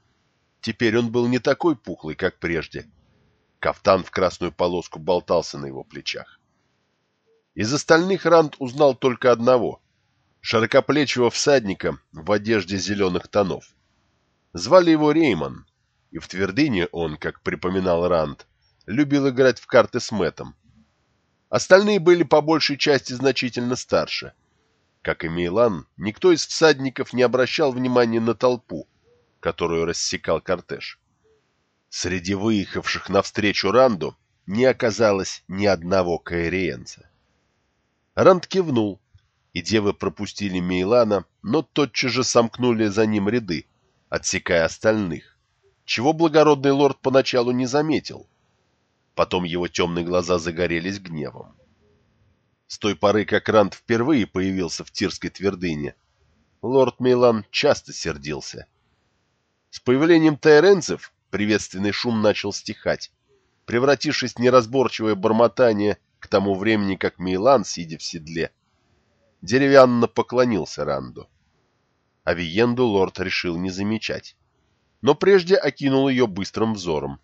Теперь он был не такой пухлый, как прежде. Кафтан в красную полоску болтался на его плечах. Из остальных Ранд узнал только одного — широкоплечего всадника в одежде зеленых тонов. Звали его Рейман, и в твердыне он, как припоминал Ранд, любил играть в карты с Мэтом. Остальные были по большей части значительно старше. Как и Мейлан, никто из всадников не обращал внимания на толпу, которую рассекал кортеж. Среди выехавших навстречу Ранду не оказалось ни одного каэриенца. Ранд кивнул, и девы пропустили Мейлана, но тотчас же сомкнули за ним ряды, отсекая остальных, чего благородный лорд поначалу не заметил. Потом его темные глаза загорелись гневом. С той поры, как Ранд впервые появился в Тирской твердыне, лорд Мейлан часто сердился. С появлением тайренцев приветственный шум начал стихать, превратившись в неразборчивое бормотание к тому времени, как Мейлан, сидя в седле, деревянно поклонился Ранду. А Виенду лорд решил не замечать. Но прежде окинул ее быстрым взором.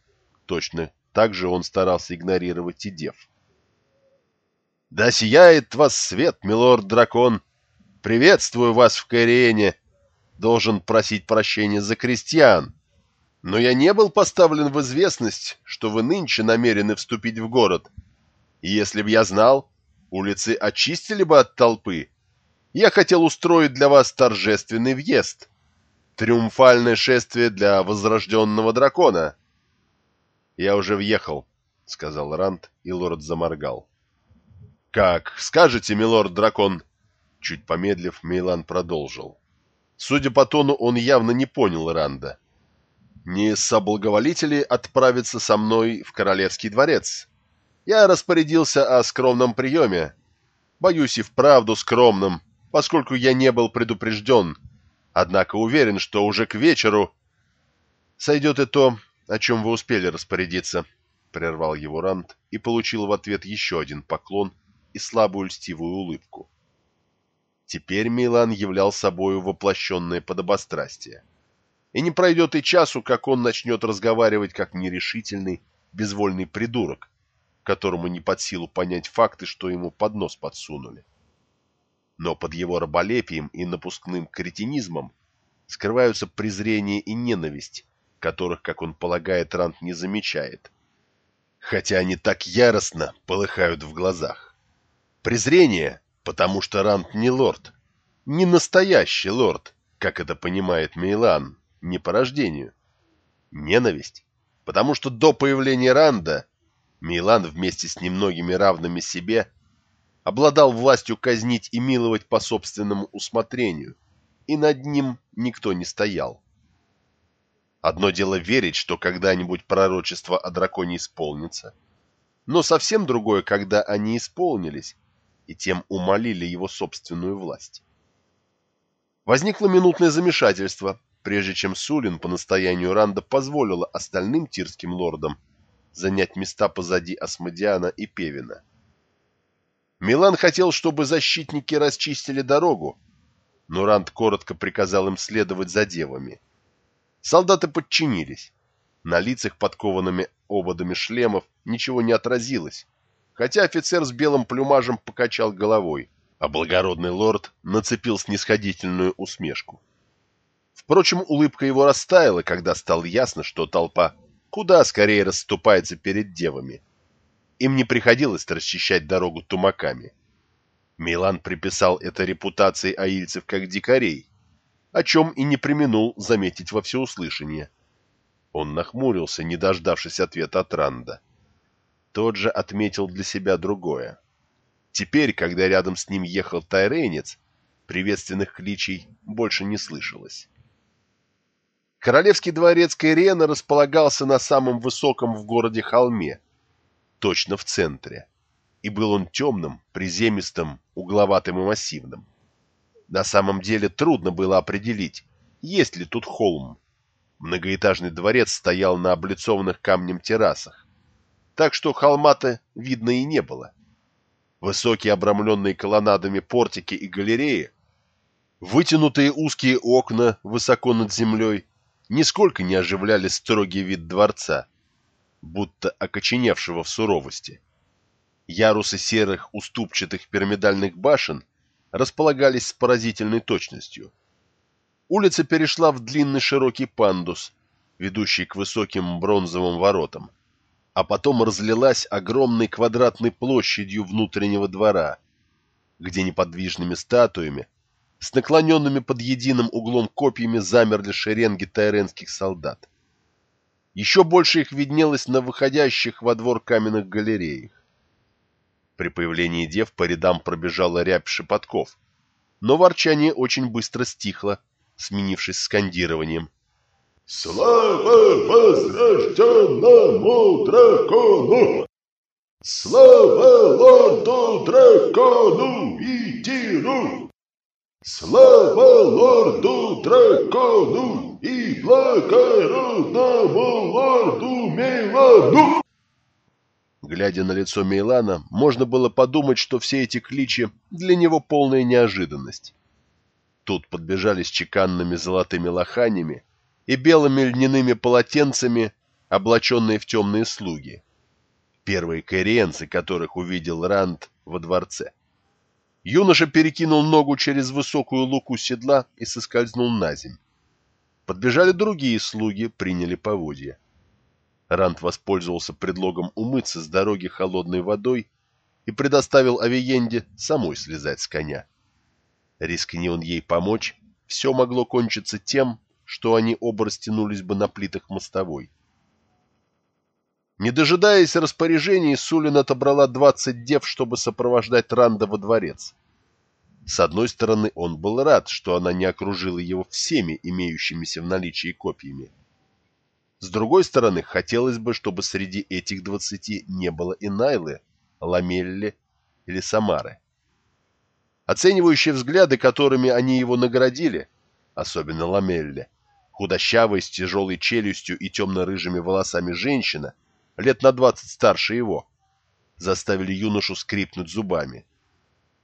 Точно так же он старался игнорировать и дев. «Да сияет вас свет, милорд-дракон! Приветствую вас в Кориене! Должен просить прощения за крестьян, но я не был поставлен в известность, что вы нынче намерены вступить в город, и если б я знал, улицы очистили бы от толпы. Я хотел устроить для вас торжественный въезд. Триумфальное шествие для возрожденного дракона. Я уже въехал, — сказал Ранд, и лорд заморгал. — Как скажете, милорд-дракон? Чуть помедлив, Мейлан продолжил. Судя по тону, он явно не понял Ранда. — Не соблаговолите ли отправиться со мной в королевский дворец? Я распорядился о скромном приеме. Боюсь и вправду скромным, поскольку я не был предупрежден, однако уверен, что уже к вечеру... Сойдет и то, о чем вы успели распорядиться, — прервал его Рант и получил в ответ еще один поклон и слабую льстивую улыбку. Теперь Милан являл собою воплощенное подобострастие. И не пройдет и часу, как он начнет разговаривать как нерешительный, безвольный придурок, которому не под силу понять факты, что ему под нос подсунули. Но под его раболепием и напускным кретинизмом скрываются презрение и ненависть, которых, как он полагает, Рант не замечает. Хотя они так яростно полыхают в глазах. Презрение, потому что Рант не лорд, не настоящий лорд, как это понимает Мейлан, не по рождению. Ненависть, потому что до появления Ранда Мейлан вместе с немногими равными себе обладал властью казнить и миловать по собственному усмотрению, и над ним никто не стоял. Одно дело верить, что когда-нибудь пророчество о драконе исполнится, но совсем другое, когда они исполнились и тем умолили его собственную власть. Возникло минутное замешательство, прежде чем Сулин по настоянию Ранда позволила остальным тирским лордам занять места позади Асмодиана и Певина. Милан хотел, чтобы защитники расчистили дорогу, но Ранд коротко приказал им следовать за девами. Солдаты подчинились. На лицах, подкованными ободами шлемов, ничего не отразилось, хотя офицер с белым плюмажем покачал головой, а благородный лорд нацепил снисходительную усмешку. Впрочем, улыбка его растаяла, когда стало ясно, что толпа куда скорее расступается перед девами. Им не приходилось расчищать дорогу тумаками. Милан приписал это репутации аильцев как дикарей, о чем и не применул заметить во всеуслышание. Он нахмурился, не дождавшись ответа от Ранда. Тот же отметил для себя другое. Теперь, когда рядом с ним ехал тайренец, приветственных кличей больше не слышалось. Королевский дворец Кайрена располагался на самом высоком в городе холме, точно в центре, и был он темным, приземистым, угловатым и массивным. На самом деле трудно было определить, есть ли тут холм. Многоэтажный дворец стоял на облицованных камнем террасах, так что холма-то видно и не было. Высокие обрамленные колоннадами портики и галереи, вытянутые узкие окна высоко над землей, нисколько не оживляли строгий вид дворца, будто окоченевшего в суровости. Ярусы серых уступчатых пирамидальных башен располагались с поразительной точностью. Улица перешла в длинный широкий пандус, ведущий к высоким бронзовым воротам, а потом разлилась огромной квадратной площадью внутреннего двора, где неподвижными статуями с наклоненными под единым углом копьями замерли шеренги тайренских солдат. Еще больше их виднелось на выходящих во двор каменных галереях. При появлении дев по рядам пробежала рябь шепотков, но ворчание очень быстро стихло, сменившись скандированием. «Слава возрожденному дракону! Слава лорду дракону и тиру! Слава лорду дракону и благородному лорду Мейлану! Глядя на лицо Мейлана, можно было подумать, что все эти кличи для него полная неожиданность. Тут подбежали с чеканными золотыми лоханями и белыми льняными полотенцами, облаченные в темные слуги. Первые кориенцы, которых увидел Ранд во дворце. Юноша перекинул ногу через высокую луку седла и соскользнул на земь. Подбежали другие слуги, приняли поводья. Ранд воспользовался предлогом умыться с дороги холодной водой и предоставил Авиенде самой слезать с коня. Рискни он ей помочь, все могло кончиться тем, что они оба растянулись бы на плитах мостовой. Не дожидаясь распоряжений, Сулин отобрала двадцать дев, чтобы сопровождать Ранда во дворец. С одной стороны, он был рад, что она не окружила его всеми имеющимися в наличии копьями. С другой стороны, хотелось бы, чтобы среди этих двадцати не было и Найлы, Ламелли или Самары. Оценивающие взгляды, которыми они его наградили, особенно Ламелли, худощавая с тяжелой челюстью и темно-рыжими волосами женщина, лет на двадцать старше его, заставили юношу скрипнуть зубами.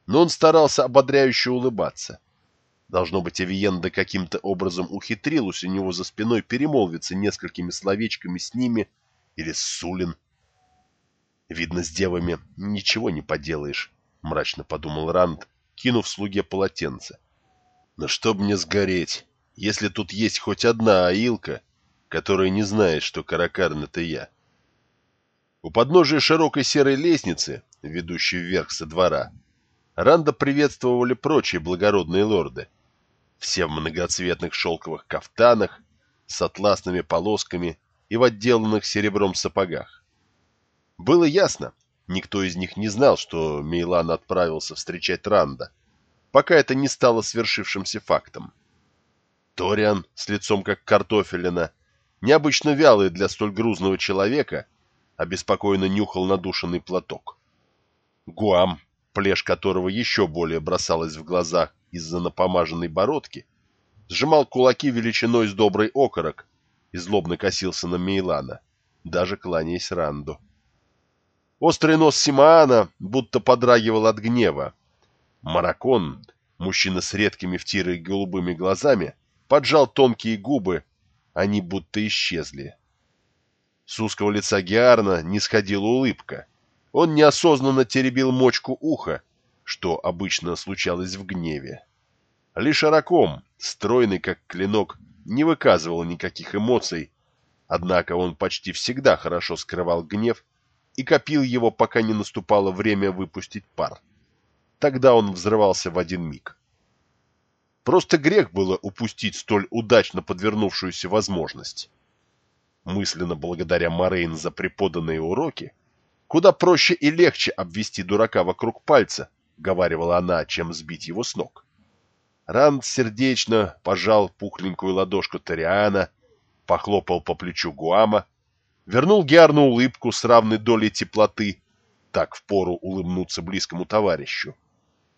Но он старался ободряюще улыбаться. Должно быть, Авиенда каким-то образом ухитрилась у него за спиной перемолвиться несколькими словечками с ними или с Сулин. Видно, с девами ничего не поделаешь, — мрачно подумал Ранд, кинув слуге полотенце. Но чтоб мне сгореть, если тут есть хоть одна аилка, которая не знает, что Каракарн — это я. У подножия широкой серой лестницы, ведущей вверх со двора, Ранда приветствовали прочие благородные лорды. Все в многоцветных шелковых кафтанах, с атласными полосками и в отделанных серебром сапогах. Было ясно, никто из них не знал, что Мейлан отправился встречать Ранда, пока это не стало свершившимся фактом. Ториан, с лицом как картофелина, необычно вялый для столь грузного человека, обеспокоенно нюхал надушенный платок. Гуам, плешь которого еще более бросалась в глаза из-за напомаженной бородки, сжимал кулаки величиной с добрый окорок и злобно косился на Мейлана, даже кланяясь Ранду. Острый нос Симаана будто подрагивал от гнева. Маракон, мужчина с редкими в тире голубыми глазами, поджал тонкие губы, они будто исчезли. С узкого лица Геарна не сходила улыбка. Он неосознанно теребил мочку уха, что обычно случалось в гневе. Лишь Араком, стройный как клинок, не выказывал никаких эмоций, однако он почти всегда хорошо скрывал гнев и копил его, пока не наступало время выпустить пар. Тогда он взрывался в один миг. Просто грех было упустить столь удачно подвернувшуюся возможность мысленно благодаря Морейн за преподанные уроки, Куда проще и легче обвести дурака вокруг пальца, — говаривала она, — чем сбить его с ног. Ранд сердечно пожал пухленькую ладошку Ториана, похлопал по плечу Гуама, вернул Геарну улыбку с равной долей теплоты, так впору улыбнуться близкому товарищу.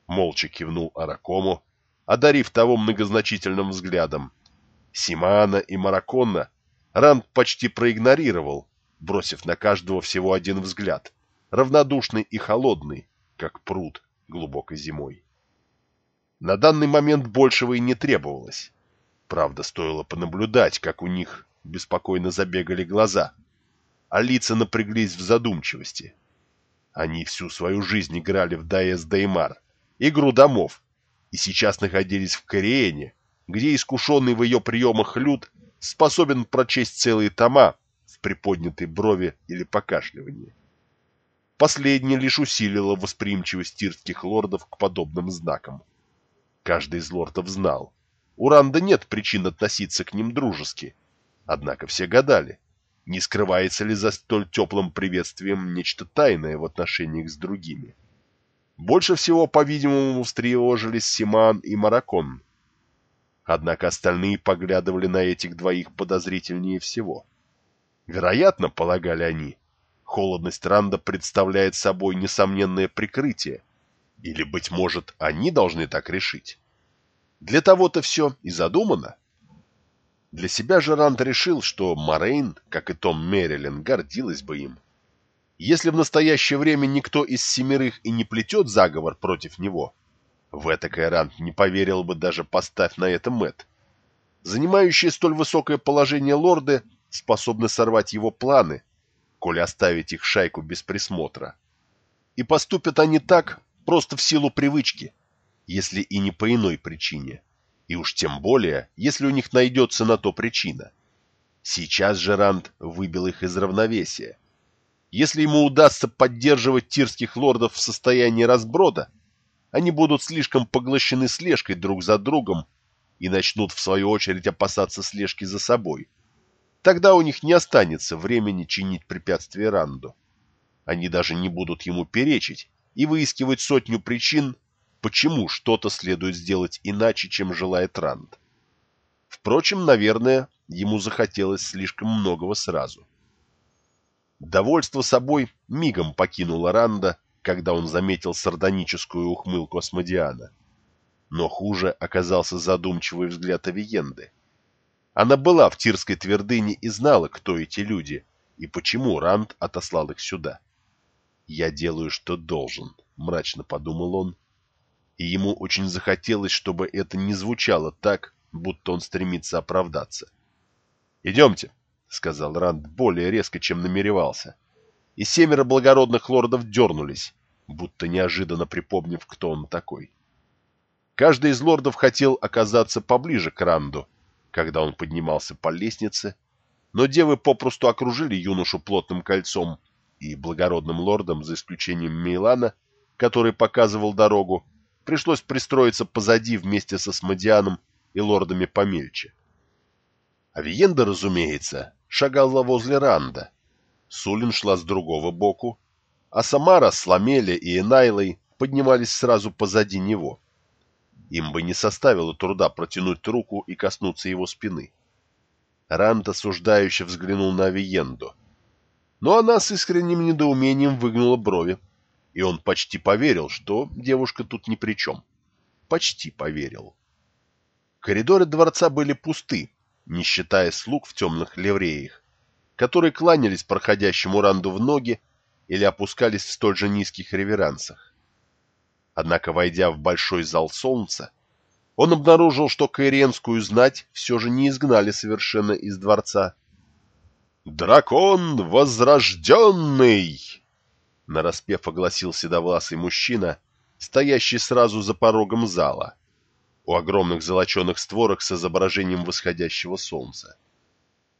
Молча кивнул Аракому, одарив того многозначительным взглядом. Симана и Мараконна Ранд почти проигнорировал, бросив на каждого всего один взгляд, равнодушный и холодный, как пруд глубокой зимой. На данный момент большего и не требовалось. Правда, стоило понаблюдать, как у них беспокойно забегали глаза, а лица напряглись в задумчивости. Они всю свою жизнь играли в Даэс Деймар, игру домов, и сейчас находились в Кориэне, где искушенный в ее приемах люд способен прочесть целые тома приподнятой брови или покашливании. Последнее лишь усилило восприимчивость тирских лордов к подобным знакам. Каждый из лордов знал, у Ранда нет причин относиться к ним дружески, однако все гадали, не скрывается ли за столь теплым приветствием нечто тайное в отношениях с другими. Больше всего, по-видимому, встревожились Симан и Маракон. Однако остальные поглядывали на этих двоих подозрительнее всего. Вероятно, полагали они, холодность Ранда представляет собой несомненное прикрытие, или, быть может, они должны так решить. Для того-то все и задумано. Для себя же Ранд решил, что Морейн, как и Том Мерилин, гордилась бы им. Если в настоящее время никто из семерых и не плетет заговор против него, в это Кайрант не поверил бы даже поставь на это Мэт. Занимающие столь высокое положение лорды способны сорвать его планы, коли оставить их шайку без присмотра. И поступят они так просто в силу привычки, если и не по иной причине. И уж тем более, если у них найдется на то причина. Сейчас же Ранд выбил их из равновесия. Если ему удастся поддерживать тирских лордов в состоянии разброда, они будут слишком поглощены слежкой друг за другом и начнут, в свою очередь, опасаться слежки за собой. Тогда у них не останется времени чинить препятствия Ранду. Они даже не будут ему перечить и выискивать сотню причин, почему что-то следует сделать иначе, чем желает Ранд. Впрочем, наверное, ему захотелось слишком многого сразу. Довольство собой мигом покинуло Ранда, когда он заметил сардоническую ухмылку Асмодиана. Но хуже оказался задумчивый взгляд Авиенды. Она была в Тирской твердыне и знала, кто эти люди и почему Ранд отослал их сюда. «Я делаю, что должен», — мрачно подумал он, и ему очень захотелось, чтобы это не звучало так, будто он стремится оправдаться. «Идемте», — сказал Ранд более резко, чем намеревался. И семеро благородных лордов дернулись, будто неожиданно припомнив, кто он такой. Каждый из лордов хотел оказаться поближе к Ранду, когда он поднимался по лестнице, но девы попросту окружили юношу плотным кольцом, и благородным лордам, за исключением Мейлана, который показывал дорогу, пришлось пристроиться позади вместе со Смодианом и лордами помельче. Авиенда, разумеется, шагала возле Ранда. Сулин шла с другого боку, а Самара с Ламеле и Энайлой поднимались сразу позади него. Им бы не составило труда протянуть руку и коснуться его спины. Ранд осуждающе взглянул на Авиенду. Но она с искренним недоумением выгнула брови и он почти поверил, что девушка тут ни при чем. Почти поверил. Коридоры дворца были пусты, не считая слуг в темных ливреях, которые кланялись проходящему ранду в ноги или опускались в столь же низких реверансах. Однако, войдя в большой зал солнца, он обнаружил, что каиренскую знать все же не изгнали совершенно из дворца. «Дракон возрожденный!» нараспев огласил седовласый мужчина, стоящий сразу за порогом зала, у огромных золоченых створок с изображением восходящего солнца.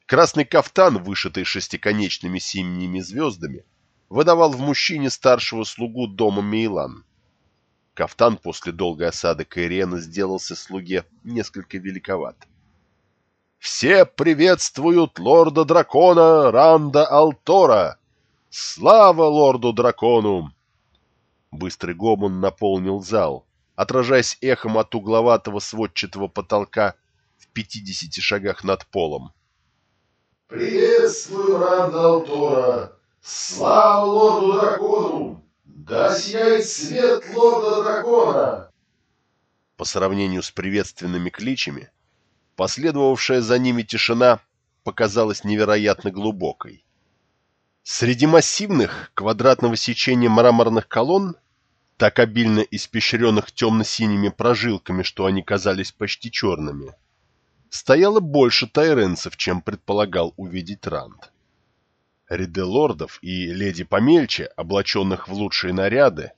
Красный кафтан, вышитый шестиконечными синими звездами, выдавал в мужчине старшего слугу дома Мейлан. Кафтан после долгой осады Каирена сделался слуге несколько великоват. «Все приветствуют лорда-дракона Ранда Алтора!» Слава лорду-дракону!» Быстрый гомон наполнил зал, отражаясь эхом от угловатого сводчатого потолка в пятидесяти шагах над полом. «Приветствую, Рандал Тора! Слава лорду-дракону! Да сияет свет лорда-дракона!» По сравнению с приветственными кличами, последовавшая за ними тишина показалась невероятно глубокой. Среди массивных квадратного сечения мраморных колонн, так обильно испещренных темно-синими прожилками, что они казались почти черными, стояло больше тайренцев, чем предполагал увидеть Ранд. Ряды лордов и леди помельче, облаченных в лучшие наряды,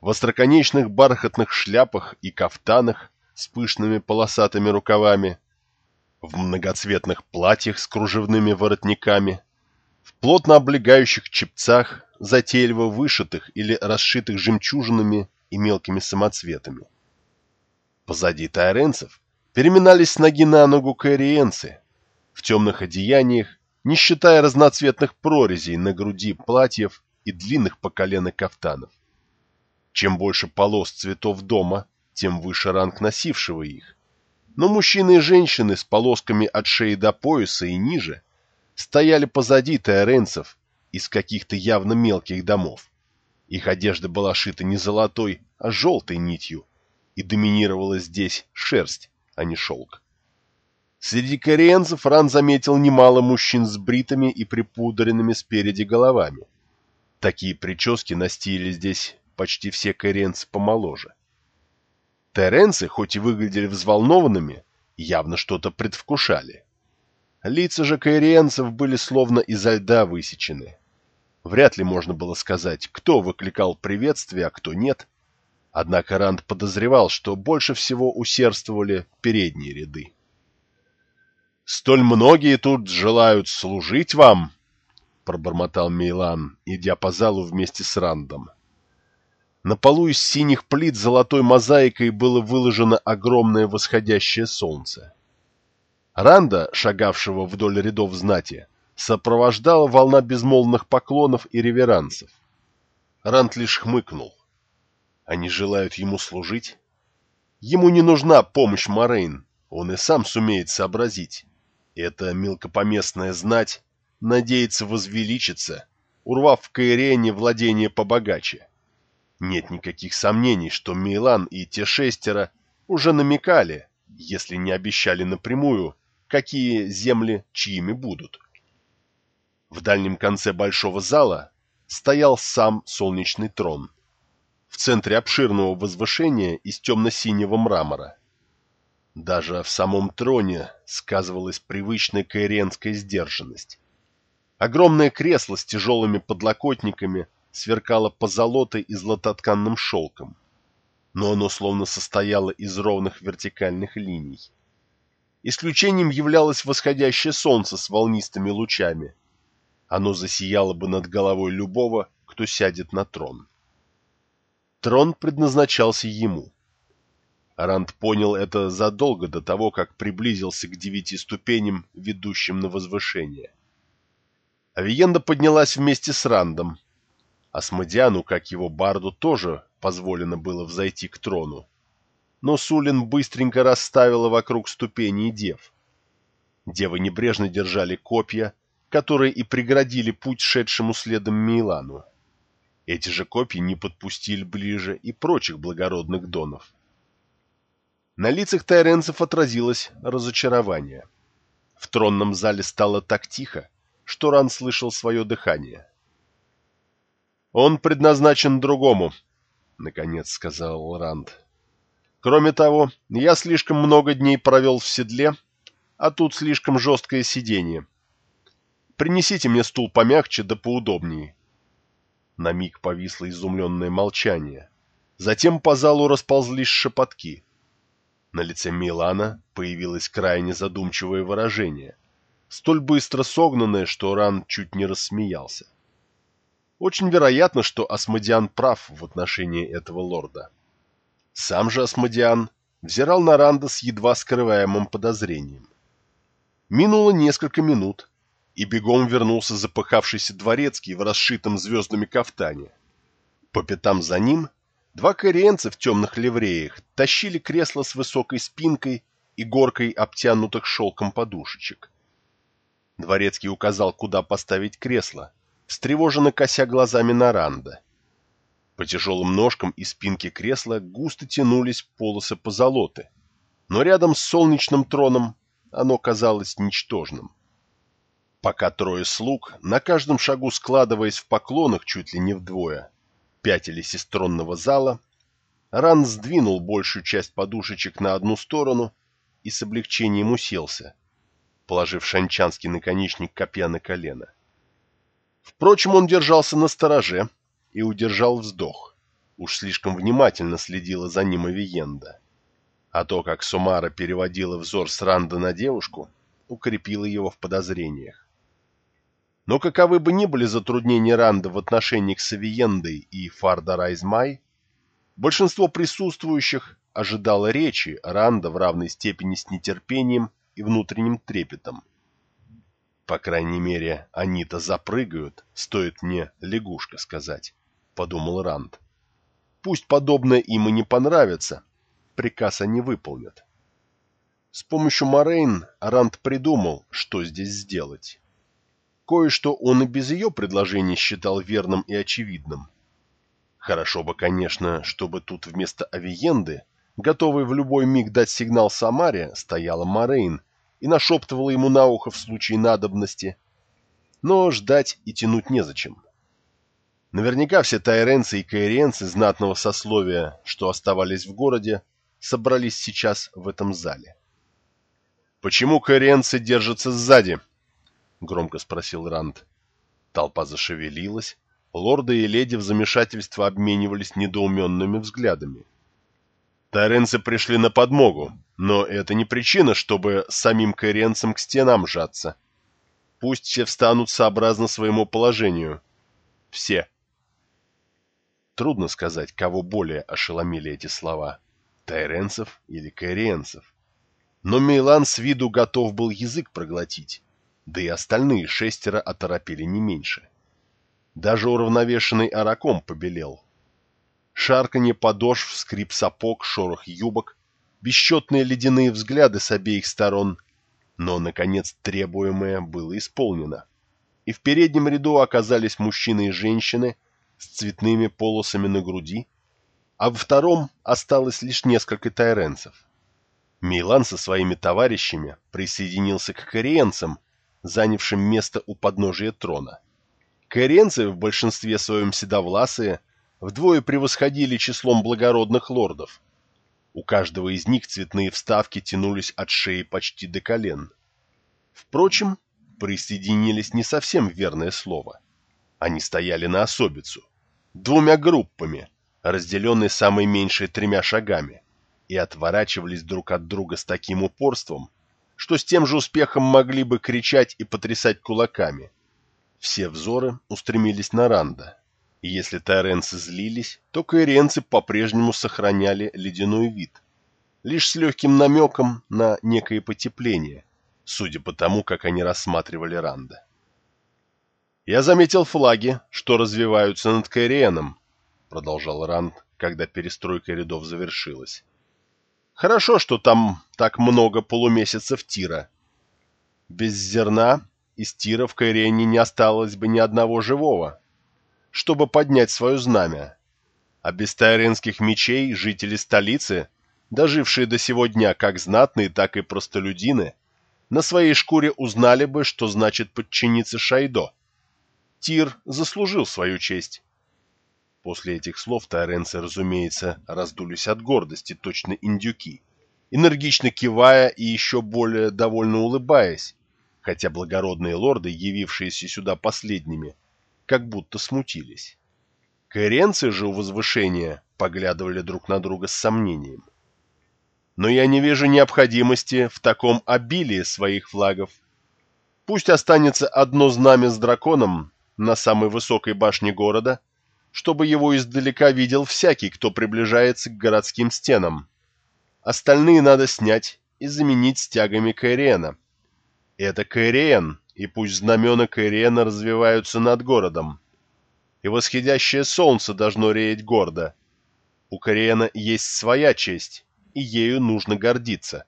в остроконечных бархатных шляпах и кафтанах с пышными полосатыми рукавами, в многоцветных платьях с кружевными воротниками, в плотно облегающих чепцах, затейливо вышитых или расшитых жемчужинами и мелкими самоцветами. Позади тайренцев переминались с ноги на ногу каэриенцы в темных одеяниях, не считая разноцветных прорезей на груди платьев и длинных по колено кафтанов. Чем больше полос цветов дома, тем выше ранг носившего их, но мужчины и женщины с полосками от шеи до пояса и ниже стояли позади таэренцев из каких-то явно мелких домов. Их одежда была шита не золотой, а желтой нитью, и доминировала здесь шерсть, а не шелк. Среди кориенцев Ран заметил немало мужчин с бритыми и припудренными спереди головами. Такие прически настили здесь почти все кориенцы помоложе. Теренцы, хоть и выглядели взволнованными, явно что-то предвкушали. Лица же каириенцев были словно изо льда высечены. Вряд ли можно было сказать, кто выкликал приветствие, а кто нет. Однако Ранд подозревал, что больше всего усердствовали передние ряды. «Столь многие тут желают служить вам!» — пробормотал Мейлан, идя по залу вместе с Рандом. На полу из синих плит золотой мозаикой было выложено огромное восходящее солнце. Ранда, шагавшего вдоль рядов знати, сопровождала волна безмолвных поклонов и реверансов. Ранд лишь хмыкнул. Они желают ему служить? Ему не нужна помощь Морейн, он и сам сумеет сообразить. Эта мелкопоместная знать надеется возвеличиться, урвав в Каирене владение побогаче. Нет никаких сомнений, что Милан и те шестеро уже намекали, если не обещали напрямую, какие земли чьими будут. В дальнем конце большого зала стоял сам солнечный трон, в центре обширного возвышения из темно-синего мрамора. Даже в самом троне сказывалась привычная каиренская сдержанность. Огромное кресло с тяжелыми подлокотниками – сверкало позолотой и златотканным шелком, но оно словно состояло из ровных вертикальных линий. Исключением являлось восходящее солнце с волнистыми лучами. Оно засияло бы над головой любого, кто сядет на трон. Трон предназначался ему. Ранд понял это задолго до того, как приблизился к девяти ступеням, ведущим на возвышение. Авиенда поднялась вместе с Рандом, Асмодиану, как его барду, тоже позволено было взойти к трону. Но Сулин быстренько расставила вокруг ступеней дев. Девы небрежно держали копья, которые и преградили путь шедшему следом Милану. Эти же копья не подпустили ближе и прочих благородных донов. На лицах тайренцев отразилось разочарование. В тронном зале стало так тихо, что Ран слышал свое дыхание. «Он предназначен другому», — наконец сказал Ранд. «Кроме того, я слишком много дней провел в седле, а тут слишком жесткое сиденье. Принесите мне стул помягче да поудобнее». На миг повисло изумленное молчание. Затем по залу расползлись шепотки. На лице Милана появилось крайне задумчивое выражение, столь быстро согнанное, что Ран чуть не рассмеялся. Очень вероятно, что Асмодиан прав в отношении этого лорда. Сам же Асмодиан взирал на Ранда с едва скрываемым подозрением. Минуло несколько минут, и бегом вернулся запыхавшийся дворецкий в расшитом звездами кафтане. По пятам за ним два кориенца в темных ливреях тащили кресло с высокой спинкой и горкой обтянутых шелком подушечек. Дворецкий указал, куда поставить кресло, встревоженно кося глазами на Ранда. По тяжелым ножкам и спинке кресла густо тянулись полосы позолоты, но рядом с солнечным троном оно казалось ничтожным. Пока трое слуг, на каждом шагу складываясь в поклонах чуть ли не вдвое, пятились из тронного зала, Ран сдвинул большую часть подушечек на одну сторону и с облегчением уселся, положив шанчанский наконечник копья на колено. Впрочем, он держался на стороже и удержал вздох. Уж слишком внимательно следила за ним Авиенда. А то, как Сумара переводила взор с Ранда на девушку, укрепило его в подозрениях. Но каковы бы ни были затруднения Ранда в отношениях с Авиендой и Фарда Райзмай, большинство присутствующих ожидало речи Ранда в равной степени с нетерпением и внутренним трепетом. По крайней мере, они-то запрыгают, стоит мне лягушка сказать, — подумал Ранд. Пусть подобное им и не понравится, приказ они выполнят. С помощью Морейн Ранд придумал, что здесь сделать. Кое-что он и без ее предложений считал верным и очевидным. Хорошо бы, конечно, чтобы тут вместо Авиенды, готовой в любой миг дать сигнал Самаре, стояла Морейн и нашептывала ему на ухо в случае надобности. Но ждать и тянуть незачем. Наверняка все тайренцы и каиренцы знатного сословия, что оставались в городе, собрались сейчас в этом зале. «Почему каиренцы держатся сзади?» — громко спросил Ранд. Толпа зашевелилась, лорды и леди в замешательство обменивались недоуменными взглядами. Тайренцы пришли на подмогу, но это не причина, чтобы самим каиренцам к стенам сжаться. Пусть все встанут сообразно своему положению. Все. Трудно сказать, кого более ошеломили эти слова – тайренцев или каиренцев. Но Мейлан с виду готов был язык проглотить, да и остальные шестеро оторопели не меньше. Даже уравновешенный араком побелел. Шарканье подошв, скрип сапог, шорох юбок бесчетные ледяные взгляды с обеих сторон, но, наконец, требуемое было исполнено. И в переднем ряду оказались мужчины и женщины с цветными полосами на груди, а во втором осталось лишь несколько тайренцев. Мейлан со своими товарищами присоединился к кориенцам, занявшим место у подножия трона. Кориенцы в большинстве своем седовласые вдвое превосходили числом благородных лордов, у каждого из них цветные вставки тянулись от шеи почти до колен. Впрочем, присоединились не совсем верное слово. Они стояли на особицу, двумя группами, разделенные самой меньшей тремя шагами, и отворачивались друг от друга с таким упорством, что с тем же успехом могли бы кричать и потрясать кулаками. Все взоры устремились на Ранда, и если тайренцы злились, то каиренцы по-прежнему сохраняли ледяной вид, лишь с легким намеком на некое потепление, судя по тому, как они рассматривали Ранда. «Я заметил флаги, что развиваются над Кайриеном», — продолжал Ранд, когда перестройка рядов завершилась. «Хорошо, что там так много полумесяцев тира. Без зерна из тира в Кайриене не осталось бы ни одного живого» чтобы поднять свое знамя. А без тайренских мечей жители столицы, дожившие до сего дня как знатные, так и простолюдины, на своей шкуре узнали бы, что значит подчиниться Шайдо. Тир заслужил свою честь. После этих слов тайренцы, разумеется, раздулись от гордости, точно индюки, энергично кивая и еще более довольно улыбаясь, хотя благородные лорды, явившиеся сюда последними, как будто смутились. Каиренцы же у возвышения поглядывали друг на друга с сомнением. Но я не вижу необходимости в таком обилии своих флагов. Пусть останется одно знамя с драконом на самой высокой башне города, чтобы его издалека видел всякий, кто приближается к городским стенам. Остальные надо снять и заменить стягами Каириена. Это Каириен и пусть знамена Каириена развиваются над городом. И восходящее солнце должно реять гордо. У Каириена есть своя честь, и ею нужно гордиться.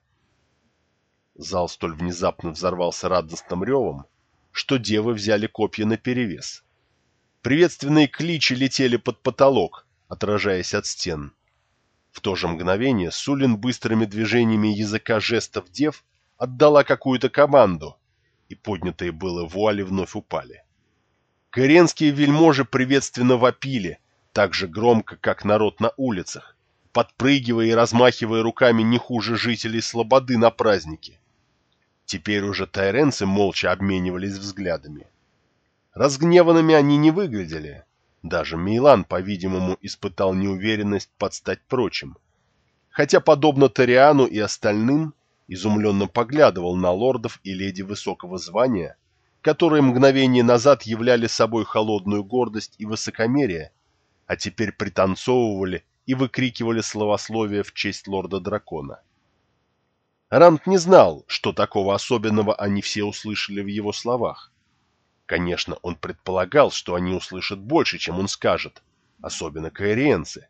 Зал столь внезапно взорвался радостным ревом, что девы взяли копья наперевес. Приветственные кличи летели под потолок, отражаясь от стен. В то же мгновение Сулин быстрыми движениями языка жестов дев отдала какую-то команду, и поднятые было вуали вновь упали. Коренские вельможи приветственно вопили, так же громко, как народ на улицах, подпрыгивая и размахивая руками не хуже жителей Слободы на празднике. Теперь уже тайренцы молча обменивались взглядами. Разгневанными они не выглядели. Даже Мейлан, по-видимому, испытал неуверенность подстать прочим. Хотя, подобно Ториану и остальным, изумленно поглядывал на лордов и леди высокого звания, которые мгновение назад являли собой холодную гордость и высокомерие, а теперь пританцовывали и выкрикивали словословие в честь лорда-дракона. Рант не знал, что такого особенного они все услышали в его словах. Конечно, он предполагал, что они услышат больше, чем он скажет, особенно каэриенцы,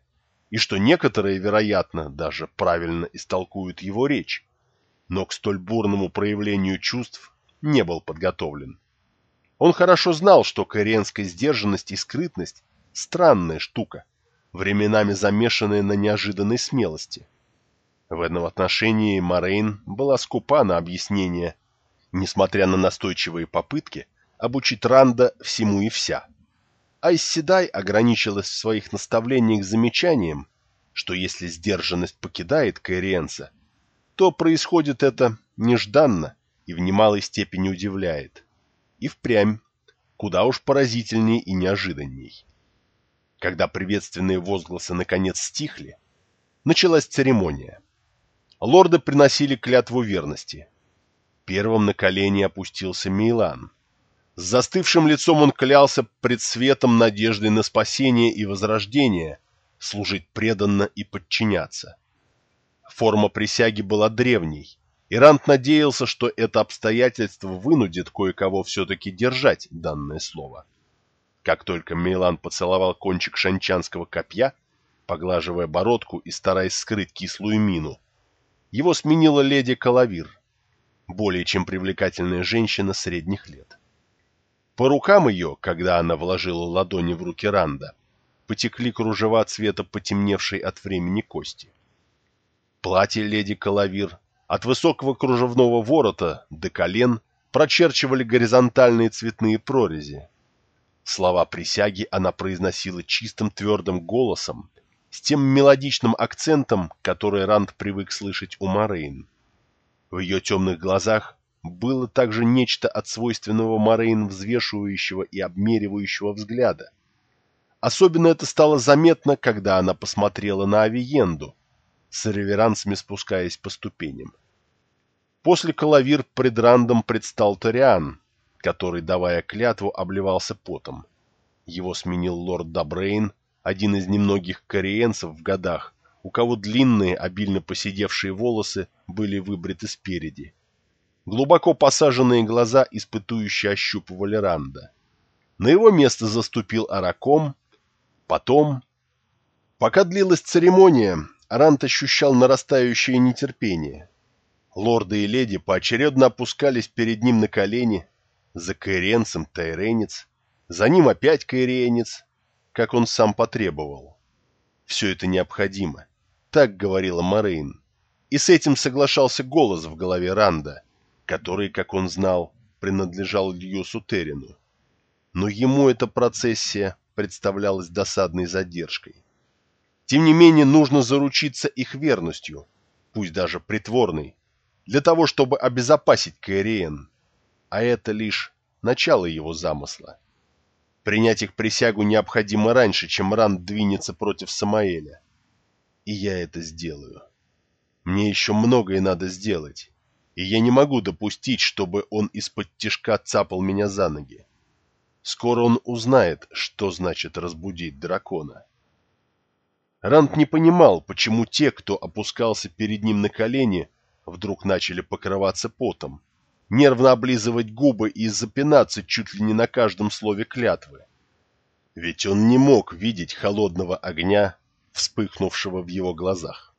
и что некоторые, вероятно, даже правильно истолкуют его речь, но к столь бурному проявлению чувств не был подготовлен. Он хорошо знал, что каэриенская сдержанность и скрытность – странная штука, временами замешанная на неожиданной смелости. В этом отношении Морейн была скупа на объяснение, несмотря на настойчивые попытки обучить Ранда всему и вся. Айсседай ограничилась в своих наставлениях замечанием, что если сдержанность покидает Кайриенца, то происходит это нежданно и в немалой степени удивляет. И впрямь, куда уж поразительней и неожиданней. Когда приветственные возгласы наконец стихли, началась церемония лорды приносили клятву верности. Первым на колени опустился Мейлан. С застывшим лицом он клялся пред светом надежды на спасение и возрождение, служить преданно и подчиняться. Форма присяги была древней, и надеялся, что это обстоятельство вынудит кое-кого все-таки держать данное слово. Как только Мейлан поцеловал кончик шанчанского копья, поглаживая бородку и стараясь скрыть кислую мину, его сменила леди Калавир, более чем привлекательная женщина средних лет. По рукам ее, когда она вложила ладони в руки Ранда, потекли кружева цвета потемневшей от времени кости. Платье леди Калавир от высокого кружевного ворота до колен прочерчивали горизонтальные цветные прорези. Слова присяги она произносила чистым твердым голосом, с тем мелодичным акцентом, который Ранд привык слышать у Морейн. В ее темных глазах было также нечто от свойственного Морейн взвешивающего и обмеривающего взгляда. Особенно это стало заметно, когда она посмотрела на Авиенду, с реверансами спускаясь по ступеням. После Калавир пред Рандом предстал Ториан, который, давая клятву, обливался потом. Его сменил лорд Дабрейн, один из немногих кореенцев в годах, у кого длинные, обильно поседевшие волосы были выбриты спереди. Глубоко посаженные глаза испытующе ощупывали Ранда. На его место заступил Араком, потом... Пока длилась церемония, Ранд ощущал нарастающее нетерпение. Лорды и леди поочередно опускались перед ним на колени, за каиренцем тайренец, за ним опять каиренец, как он сам потребовал. Все это необходимо. Так говорила Морейн. И с этим соглашался голос в голове Ранда, который, как он знал, принадлежал Льюсу Терину. Но ему эта процессия представлялась досадной задержкой. Тем не менее, нужно заручиться их верностью, пусть даже притворной, для того, чтобы обезопасить Каэриен. А это лишь начало его замысла. Принять их присягу необходимо раньше, чем Ранд двинется против Самаэля. И я это сделаю. Мне еще многое надо сделать, и я не могу допустить, чтобы он из-под тишка цапал меня за ноги. Скоро он узнает, что значит разбудить дракона. Ранд не понимал, почему те, кто опускался перед ним на колени, вдруг начали покрываться потом, нервно облизывать губы и запинаться чуть ли не на каждом слове клятвы. Ведь он не мог видеть холодного огня, вспыхнувшего в его глазах.